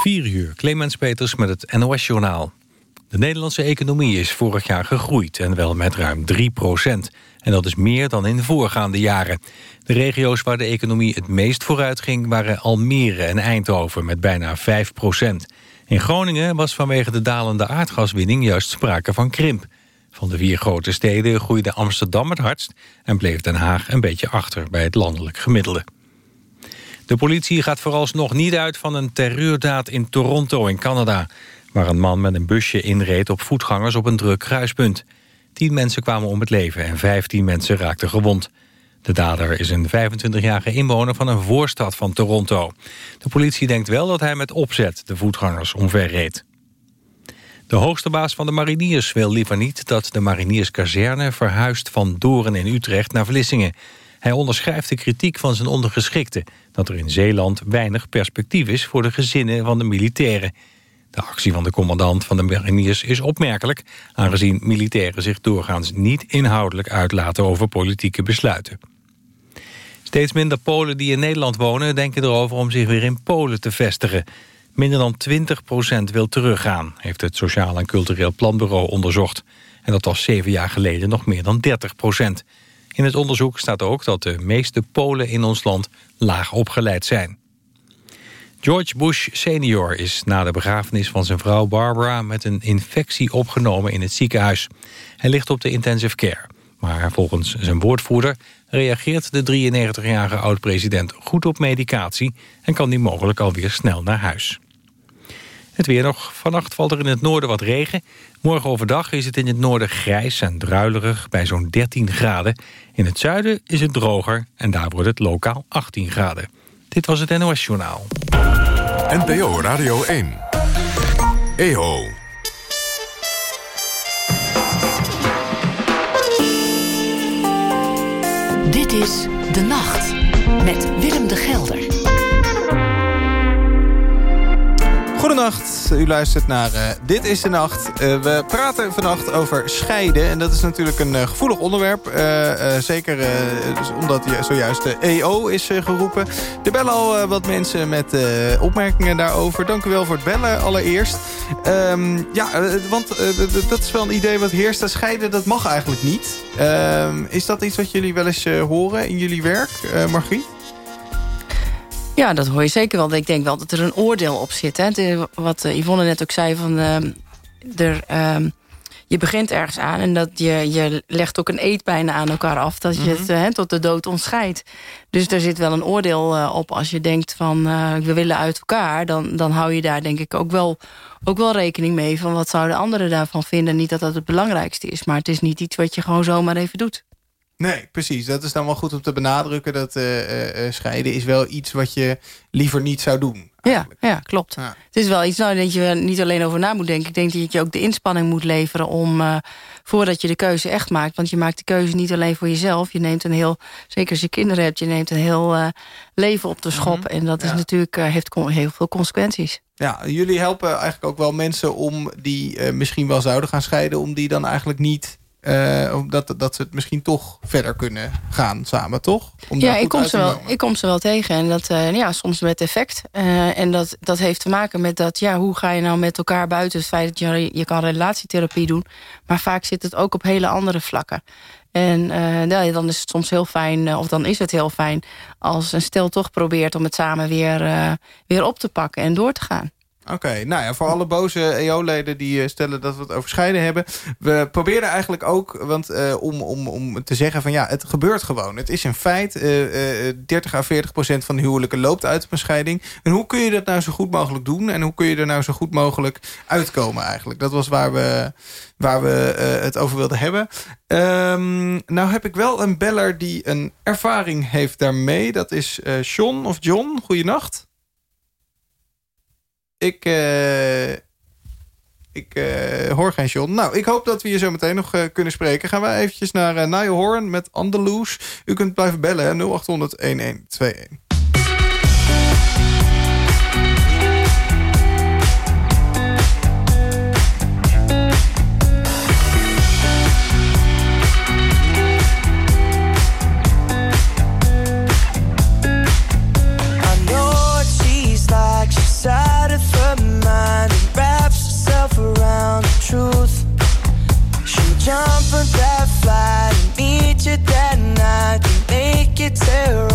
4 uur, Clemens Peters met het NOS-journaal. De Nederlandse economie is vorig jaar gegroeid en wel met ruim 3 procent. En dat is meer dan in de voorgaande jaren. De regio's waar de economie het meest vooruit ging... waren Almere en Eindhoven met bijna 5 procent. In Groningen was vanwege de dalende aardgaswinning juist sprake van krimp. Van de vier grote steden groeide Amsterdam het hardst... en bleef Den Haag een beetje achter bij het landelijk gemiddelde. De politie gaat vooralsnog niet uit van een terreurdaad in Toronto in Canada... waar een man met een busje inreed op voetgangers op een druk kruispunt. Tien mensen kwamen om het leven en vijftien mensen raakten gewond. De dader is een 25-jarige inwoner van een voorstad van Toronto. De politie denkt wel dat hij met opzet de voetgangers omverreed. De hoogste baas van de mariniers wil liever niet dat de marinierskazerne verhuist van Doren in Utrecht naar Vlissingen. Hij onderschrijft de kritiek van zijn ondergeschikten... dat er in Zeeland weinig perspectief is voor de gezinnen van de militairen. De actie van de commandant van de mariniers is opmerkelijk... aangezien militairen zich doorgaans niet inhoudelijk uitlaten over politieke besluiten. Steeds minder Polen die in Nederland wonen denken erover om zich weer in Polen te vestigen. Minder dan 20% wil teruggaan, heeft het Sociaal en Cultureel Planbureau onderzocht. En dat was zeven jaar geleden nog meer dan 30 In het onderzoek staat ook dat de meeste Polen in ons land laag opgeleid zijn. George Bush senior is na de begrafenis van zijn vrouw Barbara... met een infectie opgenomen in het ziekenhuis. Hij ligt op de intensive care. Maar volgens zijn woordvoerder reageert de 93-jarige oud-president goed op medicatie... en kan die mogelijk alweer snel naar huis. Het weer nog. Vannacht valt er in het noorden wat regen. Morgen overdag is het in het noorden grijs en druilerig bij zo'n 13 graden. In het zuiden is het droger en daar wordt het lokaal 18 graden. Dit was het NOS Journaal. NPO Radio 1. EO. Dit is De Nacht met Willem de Gelder. Goedenacht, u luistert naar uh, Dit is de Nacht. Uh, we praten vannacht over scheiden. En dat is natuurlijk een uh, gevoelig onderwerp. zeker dus omdat zojuist de EO is geroepen. Er bellen al wat mensen met opmerkingen daarover. Dank u wel voor het bellen allereerst. Um, ja, want dat is wel een idee wat heerst. Dat scheiden, dat mag eigenlijk niet. Um, is dat iets wat jullie wel eens horen in jullie werk, Margriet? Ja, dat hoor je zeker wel. Ik denk wel dat er een oordeel op zit. Hè. Wat eh, Yvonne net ook zei, van, uh, er, uh, je begint ergens aan... en dat je, je legt ook een eet bijna aan elkaar af... dat je het uh, tot de dood ontscheidt. Dus er zit wel een oordeel uh, op als je denkt van... we willen uit elkaar, dan, dan hou je daar denk ik ook wel, ook wel rekening mee... van wat zouden anderen daarvan vinden. Niet dat dat het belangrijkste is, maar het is niet iets wat je gewoon zomaar even doet. Nee, precies. Dat is dan wel goed om te benadrukken. Dat uh, uh, scheiden is wel iets wat je liever niet zou doen. Ja, ja, klopt. Het is wel iets nou, dat je niet alleen over na moet denken. Ik denk dat je ook de inspanning moet leveren om uh, voordat je de keuze echt maakt. Want je maakt de keuze niet alleen voor jezelf. Je neemt een heel, zeker als je kinderen hebt, je neemt een heel leven op de schop. Mhm. En dat is natuurlijk, heeft heel veel consequenties. Ja, jullie helpen eigenlijk ook wel mensen om die misschien wel zouden gaan scheiden... om die dan eigenlijk niet uh, dat, dat ze het misschien toch verder kunnen gaan samen, toch? Om ja, ik kom, ze wel, ik kom ze wel tegen. En dat uh, ja, soms met effect. Uh, en dat, dat heeft te maken met dat, ja, hoe ga je nou met elkaar buiten het feit dat je, je kan relatietherapie doen. Maar vaak zit het ook op hele andere vlakken. En ja, dan is het soms heel fijn, of dan is het heel fijn... als een stel toch probeert om het samen weer, weer op te pakken en door te gaan. Oké, nou ja, voor alle boze EO-leden die eh, stellen dat we het over scheiden hebben. We proberen eigenlijk ook, want uh, om, om, om te zeggen van ja, het gebeurt gewoon. Het is een feit, uh, uh, 30 à 40 procent van de huwelijken loopt uit op een scheiding. En hoe kun je dat nou zo goed mogelijk doen? En hoe kun je er nou zo goed mogelijk uitkomen eigenlijk? Dat was waar we, waar we het over wilden hebben. Um, nou heb ik wel een beller die een ervaring heeft daarmee. Dat is John of John. Goeienacht. Ik, uh, ik uh, hoor geen John. Nou, ik hoop dat we hier zo meteen nog uh, kunnen spreken. Gaan we eventjes naar uh, met Andalous. U kunt blijven bellen, 0800 fly and meet you that night. You make it terrible.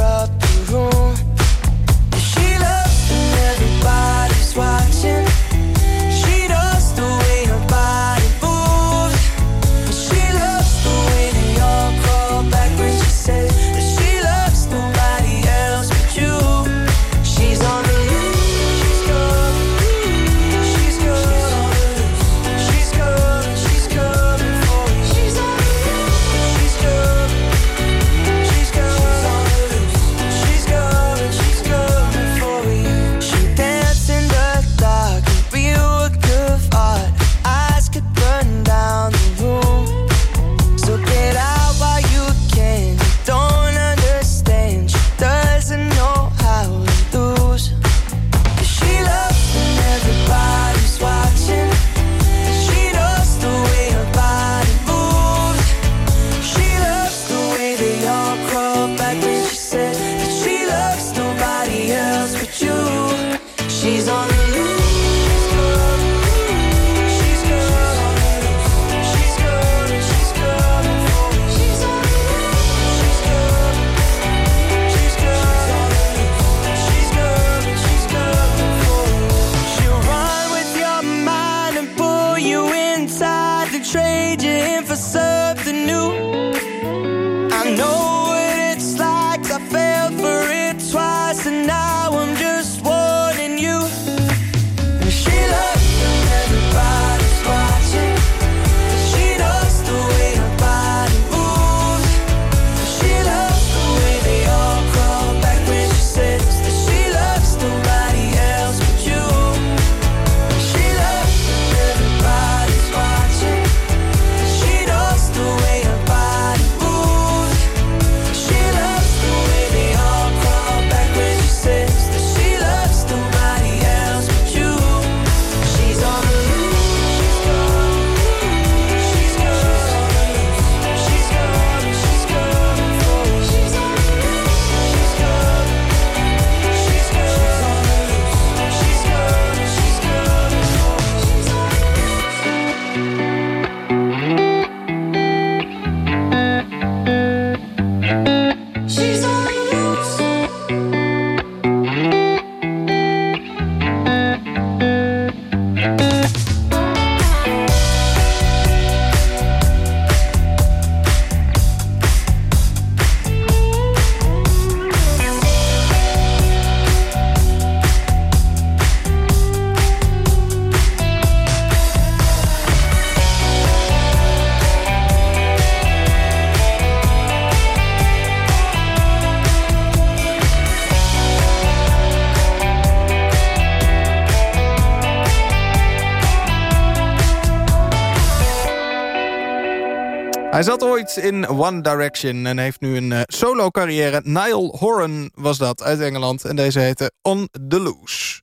Hij zat ooit in One Direction en heeft nu een uh, solo carrière. Niall Horan was dat uit Engeland en deze heette On The Loose.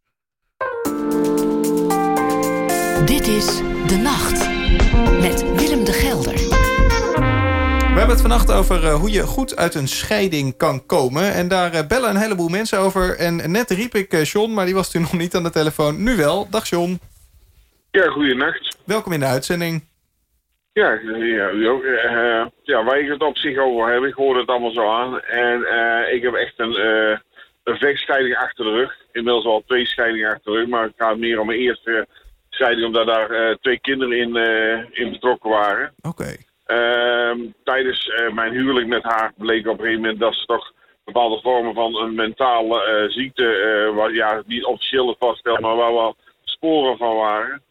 Dit is De Nacht met Willem de Gelder. We hebben het vannacht over uh, hoe je goed uit een scheiding kan komen. En daar uh, bellen een heleboel mensen over. En net riep ik John, maar die was toen nog niet aan de telefoon. Nu wel. Dag John. Ja, goeienacht. Welkom in de uitzending. Ja, ja, u ook. Uh, ja, waar ik het op zich over heb, ik hoor het allemaal zo aan. En uh, ik heb echt een, uh, een vechtscheiding achter de rug. Inmiddels al twee scheidingen achter de rug, maar het gaat meer om mijn eerste scheiding, omdat daar twee kinderen in, in betrokken waren. Oké. Ehm, tijdens mijn huwelijk met haar bleek op een gegeven moment dat ze toch bepaalde vormen van een mentale ziekte, waar ja, niet officieel vaststellen, maar waar wel sporen van waren.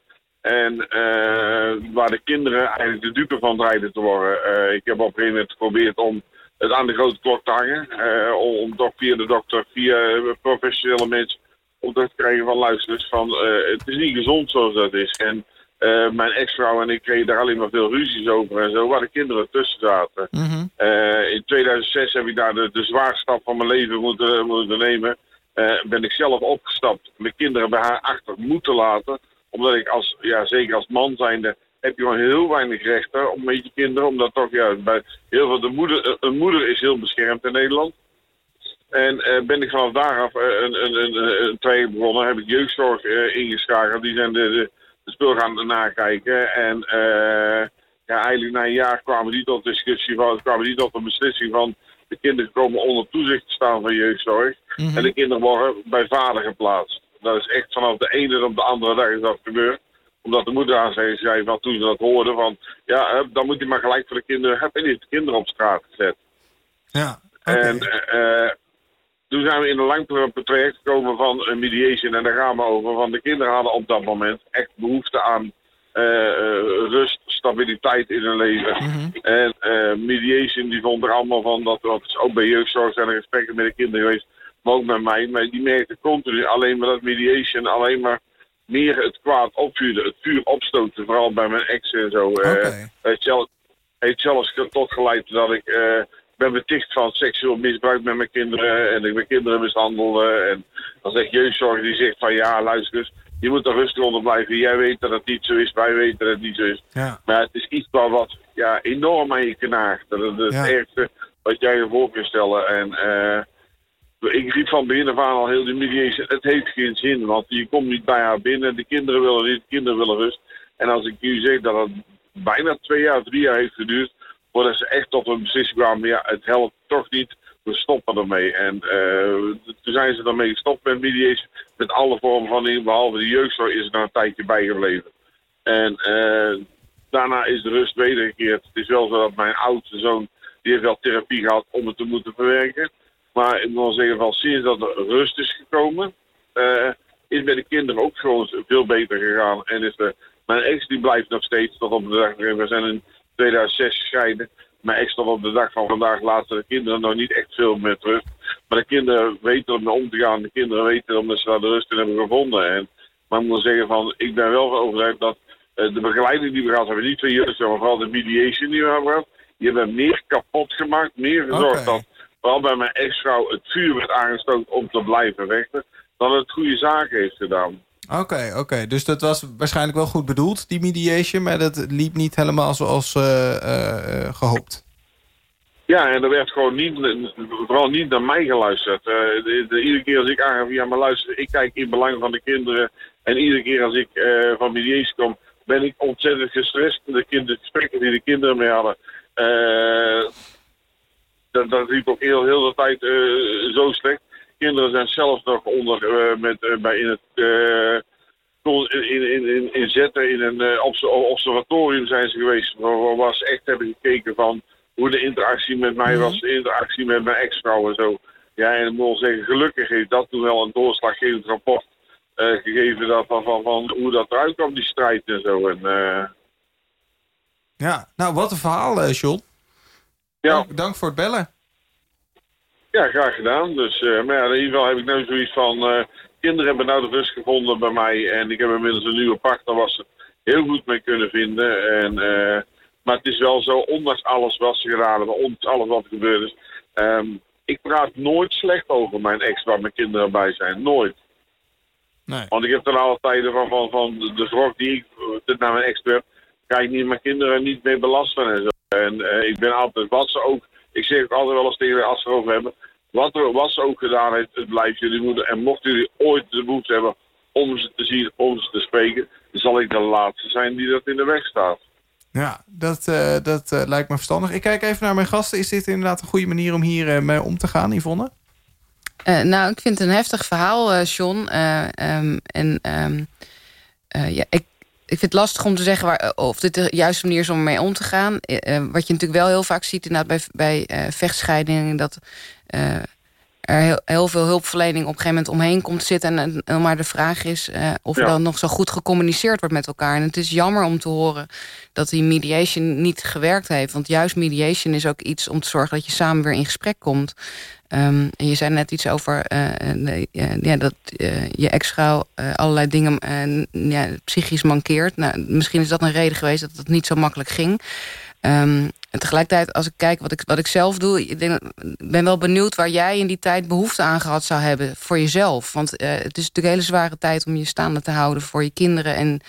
En uh, waar de kinderen eigenlijk de dupe van dreigden te worden. Uh, ik heb op een gegeven moment geprobeerd om het aan de grote klok te hangen. Uh, om toch via de dokter, via professionele mensen, om te krijgen van luisteren. Van, het is niet gezond zoals dat is. En mijn ex-vrouw en ik kregen daar alleen maar veel ruzies over en zo, waar de kinderen tussen zaten. Mm -hmm. in 2006 heb ik daar de, de zwaarste stap van mijn leven moeten, moeten nemen. ben ik zelf opgestapt, mijn kinderen bij haar achter moeten laten omdat ik als, ja, zeker als man zijnde, heb je gewoon heel weinig rechten om met je kinderen. Omdat toch, ja, bij heel veel de moeder, een moeder is heel beschermd in Nederland. En uh, ben ik vanaf daaraf uh, een, een, een, een traject begonnen, heb ik jeugdzorg uh, ingeschakeld. Die zijn de, de, de spul gaan nakijken. En ja, eigenlijk na een jaar kwamen die tot discussie van, kwamen die tot een beslissing van de kinderen komen onder toezicht te staan van jeugdzorg. Mm -hmm. En de kinderen worden bij vader geplaatst. Dat is echt vanaf de ene op de andere dag is dat gebeurd. Omdat de moeder aan zei, zei van toen ze dat hoorden van... Ja, dan moet hij maar gelijk voor de kinderen... Heb je niet de kinderen op straat gezet. Ja, okay. En uh, toen zijn we in een lang traject gekomen van een mediation. En daar gaan we over. Want de kinderen hadden op dat moment echt behoefte aan... Uh, uh, rust, stabiliteit in hun leven. Mm -hmm. En mediation die vond er allemaal van... Dat, dat is ook bij jeugdzorg zijn er gesprekken met de kinderen geweest maar ook met mij. Maar die merkte continu alleen maar dat mediation alleen maar meer het kwaad opvuurde. Het vuur opstoten, vooral bij mijn ex en zo. Okay. Uh, heeft, zelf, heeft zelfs tot geleid dat ik uh, ben beticht van seksueel misbruik met mijn kinderen. En ik mijn kinderen mishandelde. En dan zegt jeugdzorg die zegt van ja, luister eens. Je moet er rustig onder blijven. Jij weet dat het niet zo is, wij weten dat het niet zo is. Ja. Maar het is iets wat ja, enorm aan je knaagt. Dat is het Ja. ergste wat jij je voor kunt stellen. En uh, ik riep van begin af aan al heel de mediation, het heeft geen zin, want je komt niet bij haar binnen, de kinderen willen niet, de kinderen willen rust. En als ik nu zeg dat het bijna twee jaar, drie jaar heeft geduurd, voordat ze echt tot een beslissing kwamen, ja, het helpt toch niet, we stoppen ermee. En uh, toen zijn ze ermee gestopt met mediation, met alle vormen van in, behalve de jeugdzorg is er een tijdje bijgebleven. En uh, daarna is de rust wedergekeerd. Het is wel zo dat mijn oudste zoon, die heeft wel therapie gehad om het te moeten verwerken. Maar ik wil zeggen, van sinds dat er rust is gekomen, uh, is bij de kinderen ook gewoon veel beter gegaan. En is de, mijn ex die blijft nog steeds tot op de dag. We zijn in 2006 gescheiden. Mijn ex tot op de dag van vandaag laten de kinderen nog niet echt veel meer terug. Maar de kinderen weten om om te gaan. De kinderen weten omdat ze daar de rust in hebben gevonden. En, maar ik moet zeggen, van, ik ben wel overtuigd dat uh, de begeleiding die we gehad hebben, niet twee jeugd, maar vooral de mediation die we hebben gehad, die hebben meer kapot gemaakt, meer gezorgd dat vooral bij mijn ex-vrouw het vuur werd aangestoken om te blijven vechten, dan het goede zaken heeft gedaan. Oké, oké. Dus dat was waarschijnlijk wel goed bedoeld, die mediation... maar dat liep niet helemaal zoals uh, uh, gehoopt. Ja, en er werd gewoon niet, vooral niet naar mij geluisterd. Uh, de, de, iedere keer als ik aangaf, ja maar luister, ik kijk in belang van de kinderen... en iedere keer als ik van mediation kom, ben ik ontzettend gestrest. De, kind, de gesprekken die de kinderen mee hadden... dat, dat liep ook heel, heel de tijd uh, zo slecht. Kinderen zijn zelf nog onder uh, met, uh, bij in het in, in, in, in zetten in een observatorium zijn ze geweest. Waar, ze echt hebben gekeken van hoe de interactie met mij was, de interactie met mijn ex-vrouw en zo. Ja, en ik moet zeggen, gelukkig heeft dat toen wel een doorslaggevend rapport gegeven dat, van, van, van, hoe dat eruit kwam, die strijd en zo. En, ja, nou wat een verhaal, John. Ja. Dank, dank, voor het bellen. Ja, graag gedaan. Dus, uh, maar ja, in ieder geval heb ik nu zoiets van... Uh, kinderen hebben nou de rust gevonden bij mij. En ik heb inmiddels een nieuwe partner waar ze heel goed mee kunnen vinden. En uh, Maar het is wel zo, ondanks alles wat ze gedaan hebben, ondanks alles wat er gebeurd is. ehm, ik praat nooit slecht over mijn ex waar mijn kinderen bij zijn. Nooit. Nee. Want ik heb er alle tijden van, van, van de zorg die ik eh, naar mijn ex heb, ga ik niet mijn kinderen niet mee belasten en zo. En eh, ik ben altijd, wat ze ook, ik zeg ook altijd wel eens tegen als ze het over hebben, wat, er, wat ze ook gedaan heeft, het blijft jullie moeder. En mochten jullie ooit de moed hebben om ze te zien, om ze te spreken, zal ik de laatste zijn die dat in de weg staat. Ja, dat, eh, dat eh, lijkt me verstandig. Ik kijk even naar mijn gasten. Is dit inderdaad een goede manier om hier mee om te gaan, Yvonne? Eh, nou, ik vind het een heftig verhaal, eh John. Eh, ehm, en ehm, eh, ja, ik, ik vind het lastig om te zeggen waar, eh, of dit de juiste manier is om mee om te gaan. Eh, eh, wat je natuurlijk wel heel vaak ziet inderdaad bij, bij eh, vechtscheidingen... dat er heel, heel veel hulpverlening op een gegeven moment omheen komt zitten... en, en maar de vraag is of er dan nog zo goed gecommuniceerd wordt met elkaar. En het is jammer om te horen dat die mediation niet gewerkt heeft. Want juist mediation is ook iets om te zorgen dat je samen weer in gesprek komt... En je zei net iets over eh, ja, dat eh, je ex-vrouw eh, allerlei dingen ja, psychisch mankeert. Nou, misschien is dat een reden geweest dat het niet zo makkelijk ging. Ehm, en tegelijkertijd, als ik kijk wat ik, wat ik zelf doe... ik denk, ben wel benieuwd waar jij in die tijd behoefte aan gehad zou hebben... voor jezelf. Want het is natuurlijk een hele zware tijd om je staande te houden... voor je kinderen en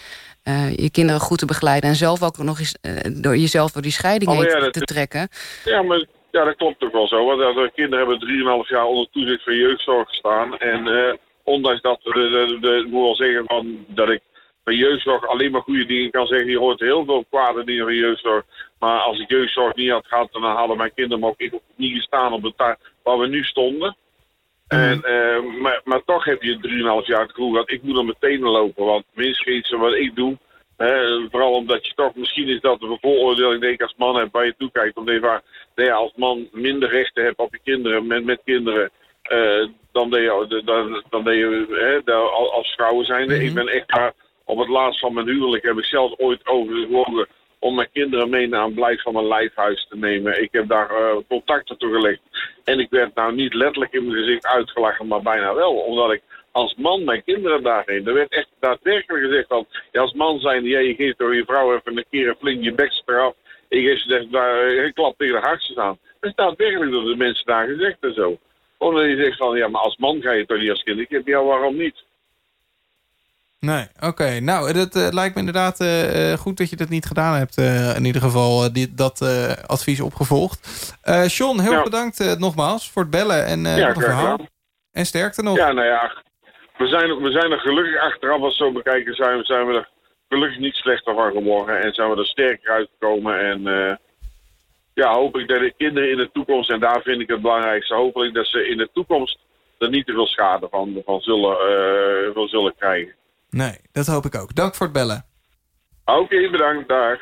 je kinderen goed te begeleiden... en zelf ook nog eens door jezelf door die scheiding Oh, heen ja, te- te trekken. Ja, maar ja, dat klopt ook wel zo. Want de kinderen hebben 3,5 jaar onder toezicht van jeugdzorg gestaan. En eh, ondanks dat, de, de, de, ik moet wel zeggen van, dat ik van jeugdzorg alleen maar goede dingen kan zeggen. Je hoort heel veel kwade dingen van jeugdzorg. Maar als ik jeugdzorg niet had gehad, dan hadden mijn kinderen ook niet gestaan op de taak waar we nu stonden. En, eh, maar, maar toch heb je 3,5 jaar te groeien gehad. Ik moet mijn tenen lopen. Want minstens iets wat ik doe. Vooral omdat je toch, misschien is dat een vooroordeling die ik als man heb waar je toekijkt. Omdat je vaak dat je als man minder rechten hebt op je kinderen, met, met kinderen. eh, dan dat je, dan, dan dat je hè, als vrouwen zijn. Ik ben echt daar, op het laatst van mijn huwelijk heb ik zelfs ooit overgewogen om mijn kinderen mee naar een blijf van mijn lijfhuis te nemen. Ik heb daar eh, contacten toe gelegd. En ik werd nou niet letterlijk in mijn gezicht uitgelachen, maar bijna wel. Omdat ik als man mijn kinderen daarheen. Er werd echt daadwerkelijk gezegd van, ja, als man zijn, ja, je geeft door je vrouw even een keer een flink je bek eraf. Ik geef ze daar een klap tegen de hartjes aan. Dat is daadwerkelijk door de mensen daar gezegd en zo. Omdat je zegt van, ja, maar als man ga je toch niet als kind. Ik heb, ja, waarom niet? Nee, oké. Nou, dat eh, lijkt me inderdaad eh, eh, goed dat je dat niet gedaan hebt. in ieder geval dit, dat advies opgevolgd. John, heel Ja. erg bedankt nogmaals voor het bellen en ja, graag verhaal. En sterkte nog. Ja, nou ja, we zijn, we zijn er gelukkig achteraf als we zo bekijken, zijn, zijn we er gelukkig niet slechter van geworden. En zijn we er sterker uitgekomen. En eh, ja, hoop ik dat de kinderen in de toekomst, en daar vind ik het belangrijkste, hopelijk dat ze in de toekomst er niet te veel schade van, van, zullen, eh, van zullen krijgen. Nee, dat hoop ik ook. Dank voor het bellen. Oké, bedankt, dag.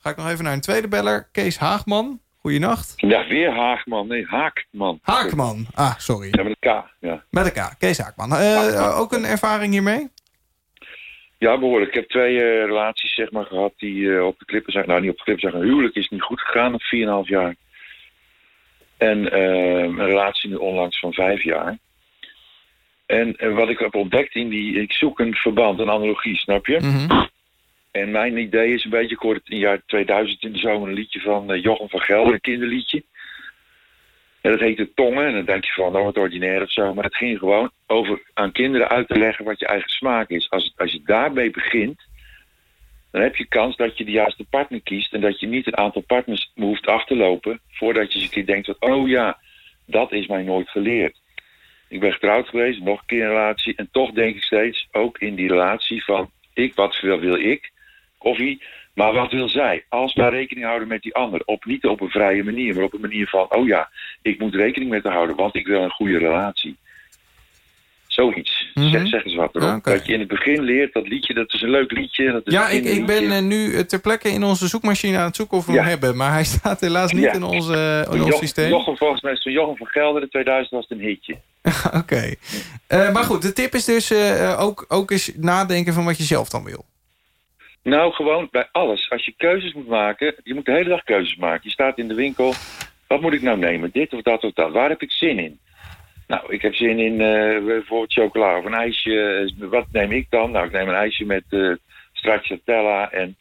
Ga ik nog even naar een tweede beller. Kees Haagman. Goeienacht. Ja, weer Haagman. Nee, Haakman. Haakman. Ah, sorry. Ja, met een K. Ja. Met elkaar. Kees Haakman. Eh, Haakman. ook een ervaring hiermee? ja, behoorlijk. Ik heb twee eh, relaties zeg maar, gehad die eh, op de klippen zijn. Nou, niet op de klippen zijn. Een huwelijk is niet goed gegaan op 4,5 jaar. En een relatie nu onlangs van 5 jaar. En wat ik heb ontdekt in die... Ik zoek een verband, een analogie, snap je? Mhm. En mijn idee is een beetje... Ik hoorde in het jaar 2000 in de zomer een liedje van eh, Jochem van Gelder. Een kinderliedje. En dat heette Tongen. En dan denk je van, nou wat ordinair of zo. Maar het ging gewoon over aan kinderen uit te leggen wat je eigen smaak is. Als, als je daarmee begint, dan heb je kans dat je de juiste partner kiest. En dat je niet een aantal partners hoeft af te lopen. Voordat je eens een keer denkt, van, oh ja, dat is mij nooit geleerd. Ik ben getrouwd geweest, nog een keer een relatie. En toch denk ik steeds, ook in die relatie van... Ik, wat wil, wil ik? Koffie. Maar wat wil zij? Als maar rekening houden met die ander. Op, niet op een vrije manier, maar op een manier van... Oh ja, ik moet rekening met haar houden, want ik wil een goede relatie. Zoiets. Mhm. zeg, zeg eens wat erop. Dat je in het begin leert, dat liedje, dat is een leuk liedje. Dat is Ja, ik, ik ben eh, nu eh, ter plekke in onze zoekmachine aan het zoeken of we Ja. hem hebben. Maar hij staat helaas niet Ja. in, onze, in ons systeem. Jochem, volgens mij is van Jochem van Gelder, in 2000 was het een hitje. Oké. Eh, maar goed, de tip is dus eh, eh, ook, ook eens nadenken van wat je zelf dan wil. Nou, gewoon bij alles. Als je keuzes moet maken, je moet de hele dag keuzes maken. Je staat in de winkel, wat moet ik nou nemen? Dit of dat of dat. Waar heb ik zin in? Nou, ik heb zin in eh, bijvoorbeeld chocola of een ijsje. Wat neem ik dan? Nou, ik neem een ijsje met eh stracciatella en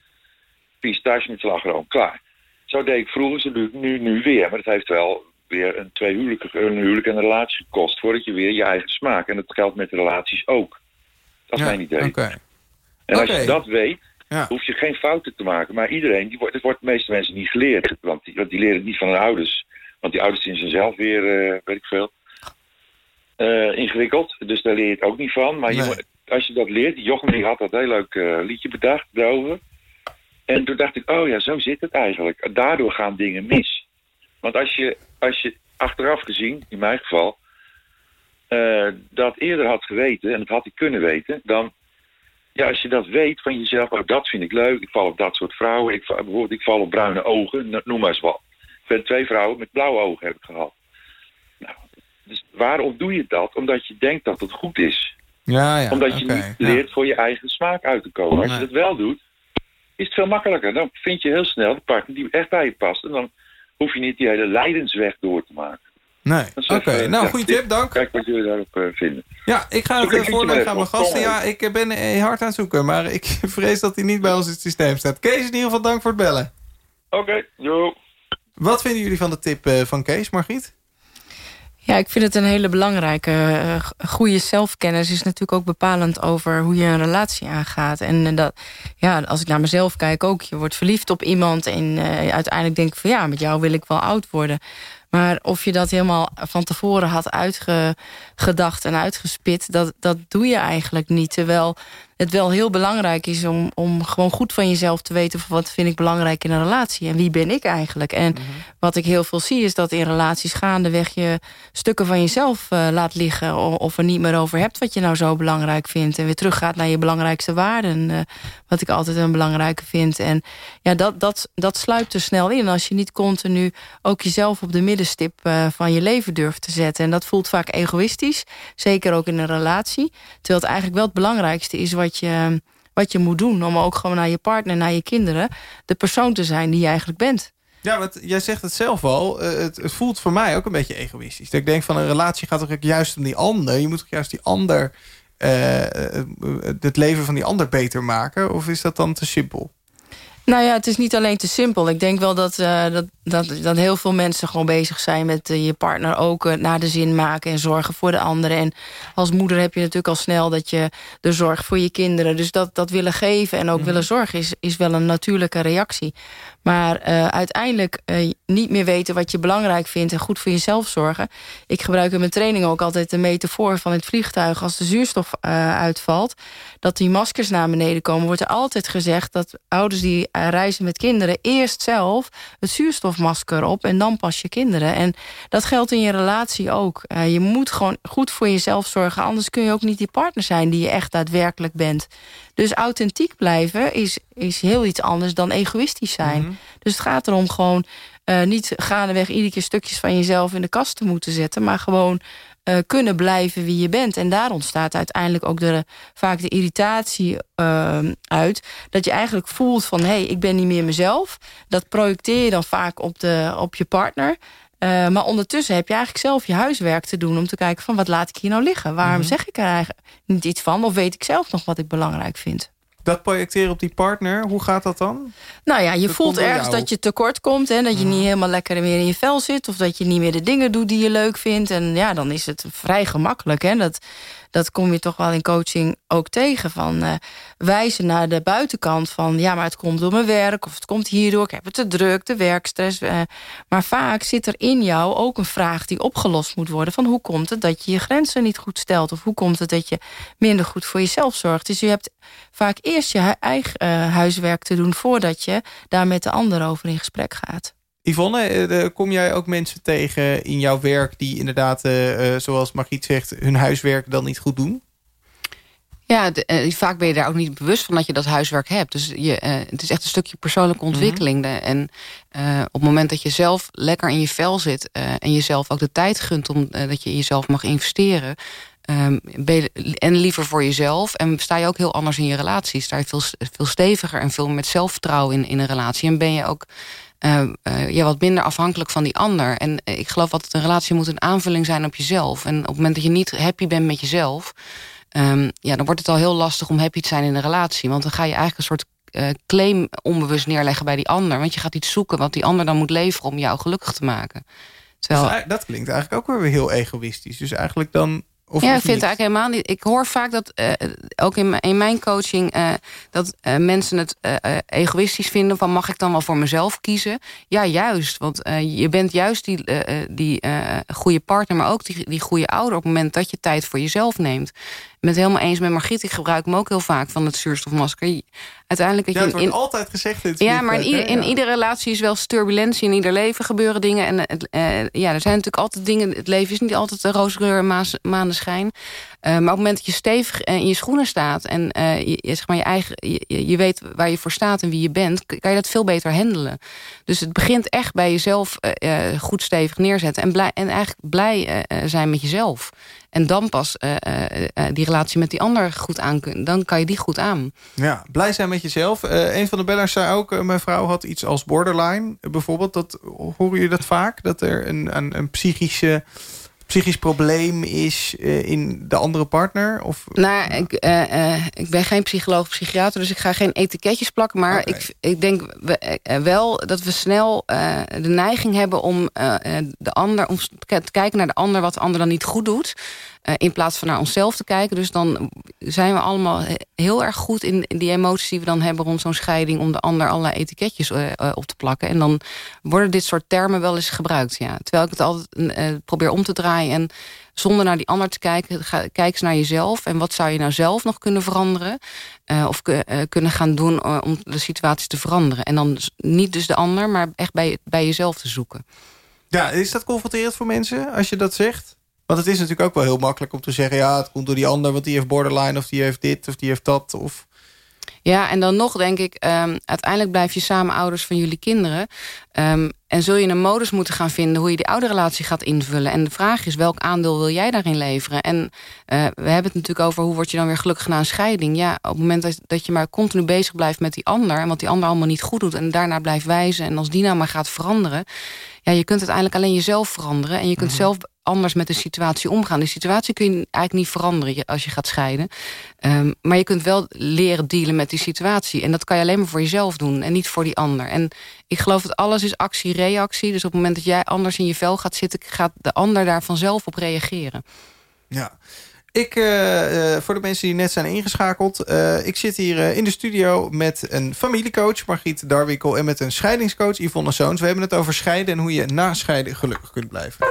pistache met slagroom. Klaar. Zo deed ik vroeger, zo doe ik nu, nu weer. Maar dat heeft wel weer een twee huwelijk, een huwelijk en een relatie gekost... voordat je weer je eigen smaak... en dat geldt met relaties ook. Dat is Ja, mijn idee. Oké. En als je dat weet, Ja. hoef je geen fouten te maken. Maar iedereen, die wordt, het wordt de meeste mensen niet geleerd. Want die, want die leren het niet van hun ouders. Want die ouders zijn zichzelf weer, eh, weet ik veel, eh, ingewikkeld. Dus daar leer je het ook niet van. Maar je Nee. als je dat leert, Jochem die had dat heel leuk eh, liedje bedacht daarover. En toen dacht ik, oh ja, zo zit het eigenlijk. Daardoor gaan dingen mis. Want als je, als je achteraf gezien, in mijn geval, dat eerder had geweten, en dat had ik kunnen weten, dan ja, als je dat weet van jezelf, oh, dat vind ik leuk. Ik val op dat soort vrouwen. Ik, bijvoorbeeld, ik val op bruine ogen. no- Noem maar eens wat. Ik ben twee vrouwen met blauwe ogen heb ik gehad. Nou, dus waarom doe je dat? Omdat je denkt dat het goed is. Ja, ja. Omdat je niet ja. leert voor je eigen smaak uit te komen. Als je dat wel doet, is het veel makkelijker. Dan vind je heel snel de partner die echt bij je past. En dan hoef je niet die hele lijdensweg door te maken. Nee. Oké, even, nou, ja, goede tip, dank. Kijk wat jullie daarop eh, vinden. Ja, ik ga Zoek het eh, voorleggen aan mijn gasten. Ja, ik eh, ben eh, hard aan het zoeken, maar ik vrees dat hij niet bij ons in het systeem staat. Kees, in ieder geval dank voor het bellen. Oké, jo. Wat vinden jullie van de tip eh, van Kees, Margriet? Ja, ik vind het een hele belangrijke. eh, goede zelfkennis is natuurlijk ook bepalend over hoe je een relatie aangaat. En eh, dat, ja, als ik naar mezelf kijk ook, je wordt verliefd op iemand en eh, uiteindelijk denk ik van ja, met jou wil ik wel oud worden. Maar of je dat helemaal van tevoren had uitgedacht en uitgespit, dat, dat doe je eigenlijk niet. Terwijl het wel heel belangrijk is om, om gewoon goed van jezelf te weten... van wat vind ik belangrijk in een relatie en wie ben ik eigenlijk. En wat ik heel veel zie is dat in relaties gaandeweg... je stukken van jezelf eh, laat liggen of er niet meer over hebt... wat je nou zo belangrijk vindt. En weer teruggaat naar je belangrijkste waarden. eh, wat ik altijd een belangrijke vind. En ja, dat, dat, dat sluipt er snel in. Als je niet continu ook jezelf op de middenstip eh, van je leven durft te zetten. En dat voelt vaak egoïstisch. Zeker ook in een relatie. Terwijl het eigenlijk wel het belangrijkste is wat je, wat je moet doen. Om ook gewoon naar je partner, naar je kinderen... de persoon te zijn die je eigenlijk bent. Ja, want jij zegt het zelf al. eh, het, het voelt voor mij ook een beetje egoïstisch. Dat ik denk van een relatie gaat toch juist om die ander. Je moet toch juist die ander... eh, eh, het leven van die ander beter maken? Of is dat dan te simpel? Nou ja, het is niet alleen te simpel. Ik denk wel dat, eh, dat, dat, dat heel veel mensen gewoon bezig zijn... met eh, je partner ook eh, naar de zin maken en zorgen voor de anderen. En als moeder heb je natuurlijk al snel dat je de zorg voor je kinderen... dus dat, dat willen geven en ook willen zorgen is, is wel een natuurlijke reactie. Maar eh, uiteindelijk eh, niet meer weten wat je belangrijk vindt... en goed voor jezelf zorgen. Ik gebruik in mijn training ook altijd de metafoor van het vliegtuig... als de zuurstof eh, uitvalt, dat die maskers naar beneden komen... wordt er altijd gezegd dat ouders die reizen met kinderen... eerst zelf het zuurstofmasker op en dan pas je kinderen. En dat geldt in je relatie ook. Je moet gewoon goed voor jezelf zorgen... anders kun je ook niet die partner zijn die je echt daadwerkelijk bent. Dus authentiek blijven is, is heel iets anders dan egoïstisch zijn. Dus het gaat erom gewoon eh, niet gaandeweg iedere keer stukjes van jezelf in de kast te moeten zetten, maar gewoon eh, kunnen blijven wie je bent. En daar ontstaat uiteindelijk ook de, vaak de irritatie eh, uit. Dat je eigenlijk voelt van, hé, hey, ik ben niet meer mezelf. Dat projecteer je dan vaak op, de, op je partner. Uh, maar ondertussen heb je eigenlijk zelf je huiswerk te doen... om te kijken van wat laat ik hier nou liggen? Waarom zeg ik er eigenlijk niet iets van? Of weet ik zelf nog wat ik belangrijk vind? Dat projecteren op die partner, hoe gaat dat dan? Nou ja, je Dat voelt ergens dat je tekort komt. Hè, dat je niet helemaal lekker meer in je vel zit. Of dat je niet meer de dingen doet die je leuk vindt. En ja, dan is het vrij gemakkelijk. Hè. Dat, dat kom je toch wel in coaching ook tegen. Van uh, wijzen naar de buitenkant van... ja, maar het komt door mijn werk. Of het komt hierdoor. Ik heb het te druk, de werkstress. Uh, maar vaak zit er in jou ook een vraag die opgelost moet worden. Van hoe komt het dat je je grenzen niet goed stelt? Of hoe komt het dat je minder goed voor jezelf zorgt? Dus je hebt vaak eerst je eigen uh, huiswerk te doen... voordat je daar met de ander over in gesprek gaat. Yvonne, kom jij ook mensen tegen in jouw werk... die inderdaad, uh, zoals Margriet zegt, hun huiswerk dan niet goed doen? Ja, de, vaak ben je daar ook niet bewust van dat je dat huiswerk hebt. Dus je, uh, het is echt een stukje persoonlijke ontwikkeling. Mm -hmm. En uh, op het moment dat je zelf lekker in je vel zit... en jezelf ook de tijd gunt om dat je jezelf mag investeren... Um, je, en liever voor jezelf. En sta je ook heel anders in je relatie. Sta je veel, veel steviger en veel met zelfvertrouwen in, in een relatie. En ben je ook uh, wat minder afhankelijk van die ander. En ik geloof dat een relatie moet een aanvulling zijn op jezelf. En op het moment dat je niet happy bent met jezelf... Um, ja, dan wordt het al heel lastig om happy te zijn in een relatie. Want dan ga je eigenlijk een soort claim onbewust neerleggen bij die ander. Want je gaat iets zoeken wat die ander dan moet leveren om jou gelukkig te maken. Terwijl, Dus dat klinkt eigenlijk ook weer heel egoïstisch. Dus eigenlijk dan... Of, ja, of ik vind niet? het eigenlijk helemaal niet. Ik hoor vaak dat, eh, ook in, mijn- in mijn coaching, eh, dat eh, mensen het egoïstisch vinden. Van mag ik dan wel voor mezelf kiezen? Ja, juist. Want je bent juist die, die goede partner, maar ook die, die goede ouder op het moment dat je tijd voor jezelf neemt. Het helemaal eens met Margriet. Ik gebruik hem ook heel vaak van het zuurstofmasker. Uiteindelijk dat Ja, je in, wordt altijd gezegd in het ja, maar in, ieder, in Ja. iedere relatie is wel turbulentie. In ieder leven gebeuren dingen. En het, eh, ja, er zijn natuurlijk altijd dingen. Het leven is niet altijd een roze kleur en maas- maneschijn. Eh, maar op het moment dat je stevig eh, in je schoenen staat... en eh, je, zeg maar je, eigen, je, je weet waar je voor staat en wie je bent... kan je dat veel beter handelen. Dus het begint echt bij jezelf eh, eh, goed stevig neerzetten... en, blij, en eigenlijk blij eh, eh, zijn met jezelf. En dan pas eh, eh, eh, die relatie met die ander goed aan kunnen. Dan kan je die goed aan. Ja, blij zijn met jezelf. Een van de bellers zei ook, mijn vrouw had iets als borderline. bijvoorbeeld, dat, horen jullie dat vaak? Dat er een, een, een psychische, psychisch probleem is eh, in de andere partner? Of, Nou, ik, eh, eh, ik ben geen psycholoog of psychiater, dus ik ga geen etiketjes plakken. Maar ik, ik denk we- wel dat we snel de neiging hebben om de ander, om te kijken naar de ander wat de ander dan niet goed doet. Eh, in plaats van naar onszelf te kijken. Dus dan zijn we allemaal he- heel erg goed in, die emoties die we dan hebben rond zo'n scheiding. om de ander allerlei etiketjes eh, eh, op te plakken. En dan worden dit soort termen wel eens gebruikt. Ja. Terwijl ik het altijd probeer om te draaien. En zonder naar die ander te kijken, kijk eens naar jezelf. En wat zou je nou zelf nog kunnen veranderen? of ku- kunnen gaan doen om de situatie te veranderen. En dan niet dus de ander, maar echt bij, bij jezelf te zoeken. ja, is dat confronterend voor mensen als je dat zegt? Want het is natuurlijk ook wel heel makkelijk om te zeggen... ja, het komt door die ander, want die heeft borderline... of die heeft dit, of die heeft dat. Of... Ja, en dan nog denk ik, ehm, uiteindelijk blijf je samen ouders van jullie kinderen. Ehm, en zul je een modus moeten gaan vinden hoe je die ouderrelatie gaat invullen. En de vraag is, welk aandeel wil jij daarin leveren? En eh, we hebben het natuurlijk over hoe word je dan weer gelukkig na een scheiding. Ja, op het moment dat, dat je maar continu bezig blijft met die ander... en wat die ander allemaal niet goed doet en daarna blijft wijzen... en als die nou maar gaat veranderen... ja, je kunt uiteindelijk alleen jezelf veranderen... en je kunt zelf anders met de situatie omgaan. De situatie kun je eigenlijk niet veranderen als je gaat scheiden. Ehm, maar je kunt wel leren dealen met die situatie. En dat kan je alleen maar voor jezelf doen en niet voor die ander. En ik geloof dat alles is actie-reactie. Dus op het moment dat jij anders in je vel gaat zitten... gaat de ander daar vanzelf op reageren. Ja. Ik, eh, eh, voor de mensen die net zijn ingeschakeld... eh, ik zit hier in de studio met een familiecoach, Margriet Darwinkel... en met een scheidingscoach, Yvonne Zoons. We hebben het over scheiden en hoe je na scheiden gelukkig kunt blijven.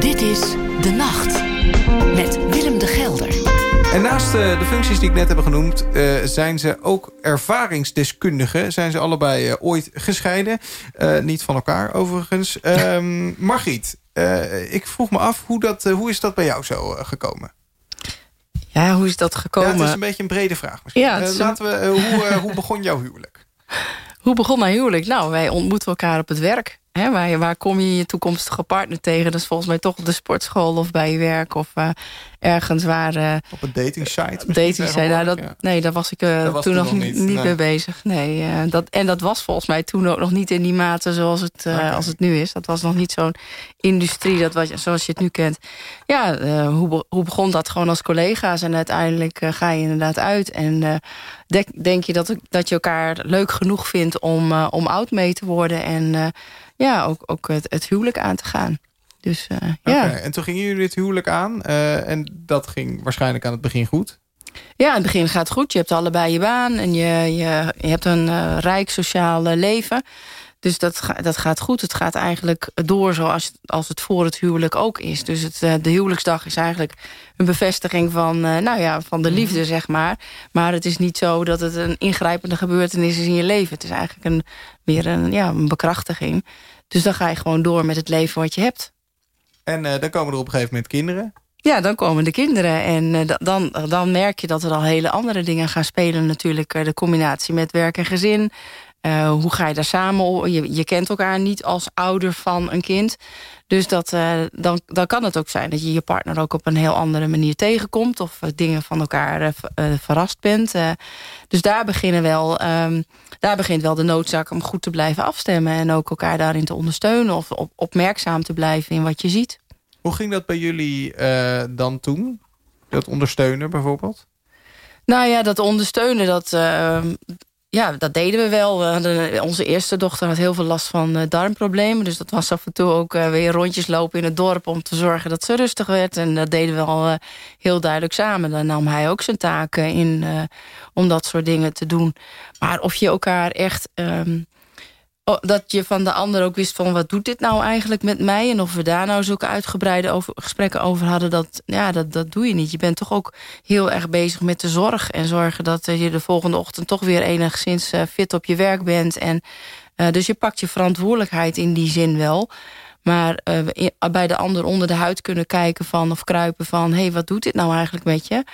Dit is De Nacht met Willem de Gelder. En naast eh, de functies die ik net heb genoemd... eh, zijn ze ook ervaringsdeskundigen. Zijn ze allebei eh, ooit gescheiden. Eh, niet van elkaar, overigens. Ehm Margriet, eh, ik vroeg me af... hoe, dat, hoe is dat bij jou zo gekomen? Ja, hoe is dat Ja, gekomen? het is een beetje een brede vraag misschien. Ja, een- laten we, hoe, hoe begon jouw huwelijk? Hoe begon mijn huwelijk? Nou, wij ontmoeten elkaar op het werk. Waar, waar kom je je toekomstige partner tegen? Dat is volgens mij toch op de sportschool of bij je werk... of eh, ergens waar uh, Op een dating site? dating zijn. Nou, dat, ja. Nee, daar was ik uh, was toen, toen nog niet, niet, niet nee. mee bezig. Nee, dat, en dat was volgens mij toen ook nog niet in die mate zoals het, als het nu is. Dat was nog niet zo'n industrie dat was, zoals je het nu kent. Ja, hoe, be- hoe begon dat gewoon als collega's? En uiteindelijk ga je inderdaad uit. En denk, denk je dat, dat je elkaar leuk genoeg vindt om, om oud mee te worden. En ja, ook, ook het, het huwelijk aan te gaan. Dus uh, ja. En toen gingen jullie het huwelijk aan. eh, en dat ging waarschijnlijk aan het begin goed. Ja, in het begin gaat het goed. Je hebt allebei je baan en je, je, je hebt een uh, rijk sociaal leven. Dus dat, dat gaat goed. Het gaat eigenlijk door zoals als het voor het huwelijk ook is. Dus het, uh, de huwelijksdag is eigenlijk een bevestiging van, nou ja, van de liefde, zeg maar. Maar het is niet zo dat het een ingrijpende gebeurtenis is in je leven. Het is eigenlijk een, meer een, ja, een bekrachtiging. Dus dan ga je gewoon door met het leven wat je hebt. En uh, dan komen er op een gegeven moment kinderen. Ja, dan komen de kinderen. En uh, dan, dan merk je dat er al hele andere dingen gaan spelen natuurlijk. De combinatie met werk en gezin. Uh, hoe ga je daar samen? Je, je, kent elkaar niet als ouder van een kind. Dus dat, dan, dan kan het ook zijn dat je je partner ook op een heel andere manier tegenkomt. Of dingen van elkaar verrast bent. dus daar, beginnen wel, um, daar begint wel de noodzaak om goed te blijven afstemmen. En ook elkaar daarin te ondersteunen. Of op, opmerkzaam te blijven in wat je ziet. Hoe ging dat bij jullie dan toen? Dat ondersteunen bijvoorbeeld? Nou ja, dat ondersteunen, dat, uh, ja, dat deden we wel. We hadden, onze eerste dochter had heel veel last van uh, darmproblemen. Dus dat was af en toe ook uh, weer rondjes lopen in het dorp... om te zorgen dat ze rustig werd. En dat deden we al heel duidelijk samen. Dan nam hij ook zijn taken in om dat soort dingen te doen. Maar of je elkaar echt... Um, dat je van de ander ook wist van wat doet dit nou eigenlijk met mij... en of we daar nou zulke uitgebreide over, gesprekken over hadden... Dat, ja, dat, dat doe je niet. Je bent toch ook heel erg bezig met de zorg... en zorgen dat je de volgende ochtend toch weer enigszins fit op je werk bent. En, uh, dus je pakt je verantwoordelijkheid in die zin wel... Maar uh, bij de ander onder de huid kunnen kijken van of kruipen van... hé, hey, wat doet dit nou eigenlijk met je?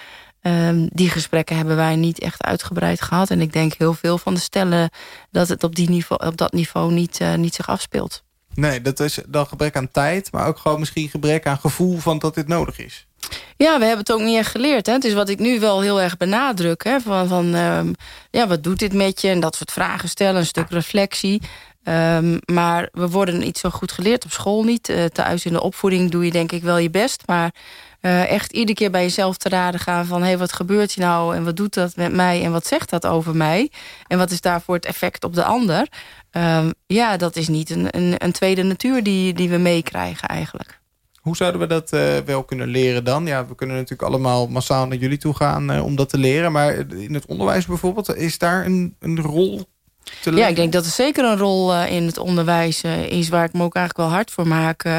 Um, die gesprekken hebben wij niet echt uitgebreid gehad. En ik denk heel veel van de stellen dat het op, die niveau, op dat niveau niet, uh, niet zich afspeelt. Nee, dat is dan gebrek aan tijd, maar ook gewoon misschien gebrek aan gevoel van dat dit nodig is. Ja, we hebben het ook niet echt geleerd. Hè. Het is wat ik nu wel heel erg benadruk. Hè, van, van um, ja, wat doet dit met je? En dat soort vragen stellen, een stuk reflectie. Um, maar we worden niet zo goed geleerd op school niet. Uh, thuis in de opvoeding doe je denk ik wel je best. Maar uh, echt iedere keer bij jezelf te raden gaan van... hé, hey, wat gebeurt hier nou en wat doet dat met mij en wat zegt dat over mij? En wat is daarvoor het effect op de ander? Um, ja, dat is niet een, een, een, tweede natuur die, die we meekrijgen eigenlijk. Hoe zouden we dat uh, wel kunnen leren dan? Ja, we kunnen natuurlijk allemaal massaal naar jullie toe gaan uh, om dat te leren. Maar in het onderwijs bijvoorbeeld, is daar een, een rol ja, ik denk dat er zeker een rol uh, in het onderwijs uh, is... waar ik me ook eigenlijk wel hard voor maak... Uh,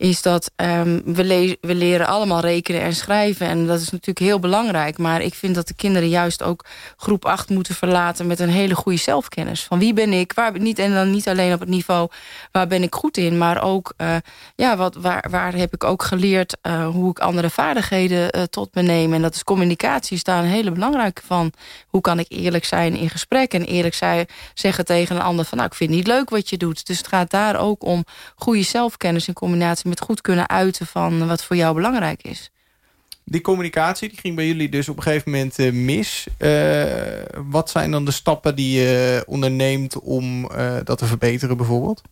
is dat um, we, we, leren allemaal rekenen en schrijven. En dat is natuurlijk heel belangrijk. Maar ik vind dat de kinderen juist ook groep 8 moeten verlaten... met een hele goede zelfkennis. Van wie ben ik? Waar, niet, en dan niet alleen op het niveau waar ben ik goed in... maar ook ja, wat, waar, waar heb ik ook geleerd... hoe ik andere vaardigheden tot me neem. En dat is communicatie is daar een hele belangrijke van. Hoe kan ik eerlijk zijn in gesprek en eerlijk zijn zeggen tegen een ander van... nou, ik vind het niet leuk wat je doet. Dus het gaat daar ook om goede zelfkennis... in combinatie met goed kunnen uiten van wat voor jou belangrijk is. Die communicatie die ging bij jullie dus op een gegeven moment uh, mis. Uh, wat zijn dan de stappen die je onderneemt om uh, dat te verbeteren bijvoorbeeld?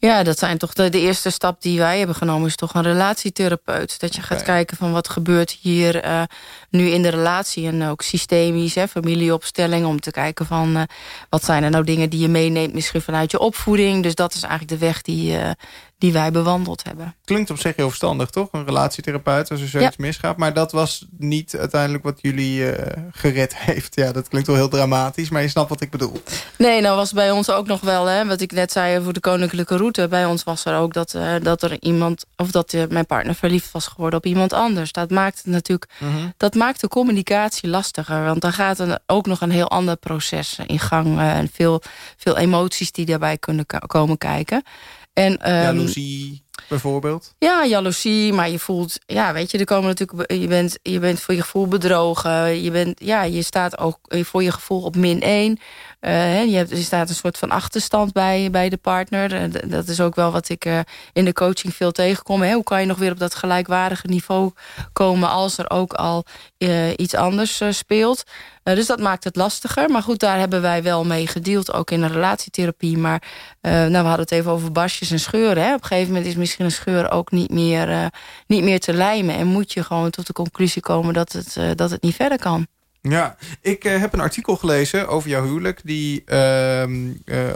Ja, dat zijn toch de, de, eerste stap die wij hebben genomen... is toch een relatietherapeut. Dat je gaat okay. kijken van wat gebeurt hier uh, nu in de relatie... en ook systemisch, hè, familieopstelling... om te kijken van uh, wat zijn er nou dingen die je meeneemt... misschien vanuit je opvoeding. Dus dat is eigenlijk de weg die, uh, die wij bewandeld hebben. Klinkt op zich heel verstandig, toch? Een relatietherapeut als er zoiets ja. misgaat. Maar dat was niet uiteindelijk wat jullie uh, gered heeft. Ja, dat klinkt wel heel dramatisch, maar je snapt wat ik bedoel. Nee, nou was bij ons ook nog wel, hè, wat ik net zei voor de koninklijke route. Bij ons was er ook dat, uh, dat er iemand, of dat uh, mijn partner verliefd was geworden op iemand anders. Dat maakt het natuurlijk, mm -hmm. dat maakt de communicatie lastiger. Want dan gaat er ook nog een heel ander proces in gang. En veel, veel emoties die daarbij kunnen komen kijken. En, um, jaloezie bijvoorbeeld? Ja, jaloezie, maar je voelt... Ja, weet je, er komen natuurlijk... Je bent, je bent voor je gevoel bedrogen. Je, bent, ja, je staat ook voor je gevoel op min 1. Uh, je, hebt, er staat een soort van achterstand bij, bij de partner. Dat is ook wel wat ik uh, in de coaching veel tegenkom. Hè? Hoe kan je nog weer op dat gelijkwaardige niveau komen... als er ook al iets anders speelt? dus dat maakt het lastiger. Maar goed, daar hebben wij wel mee gedeeld. Ook in de relatietherapie. Maar nou, we hadden het even over basjes en scheuren. Hè? Op een gegeven moment is misschien een scheur ook niet meer, niet meer te lijmen. En moet je gewoon tot de conclusie komen dat het, dat het niet verder kan. Ja, ik uh, heb een artikel gelezen over jouw huwelijk. Die, uh, uh,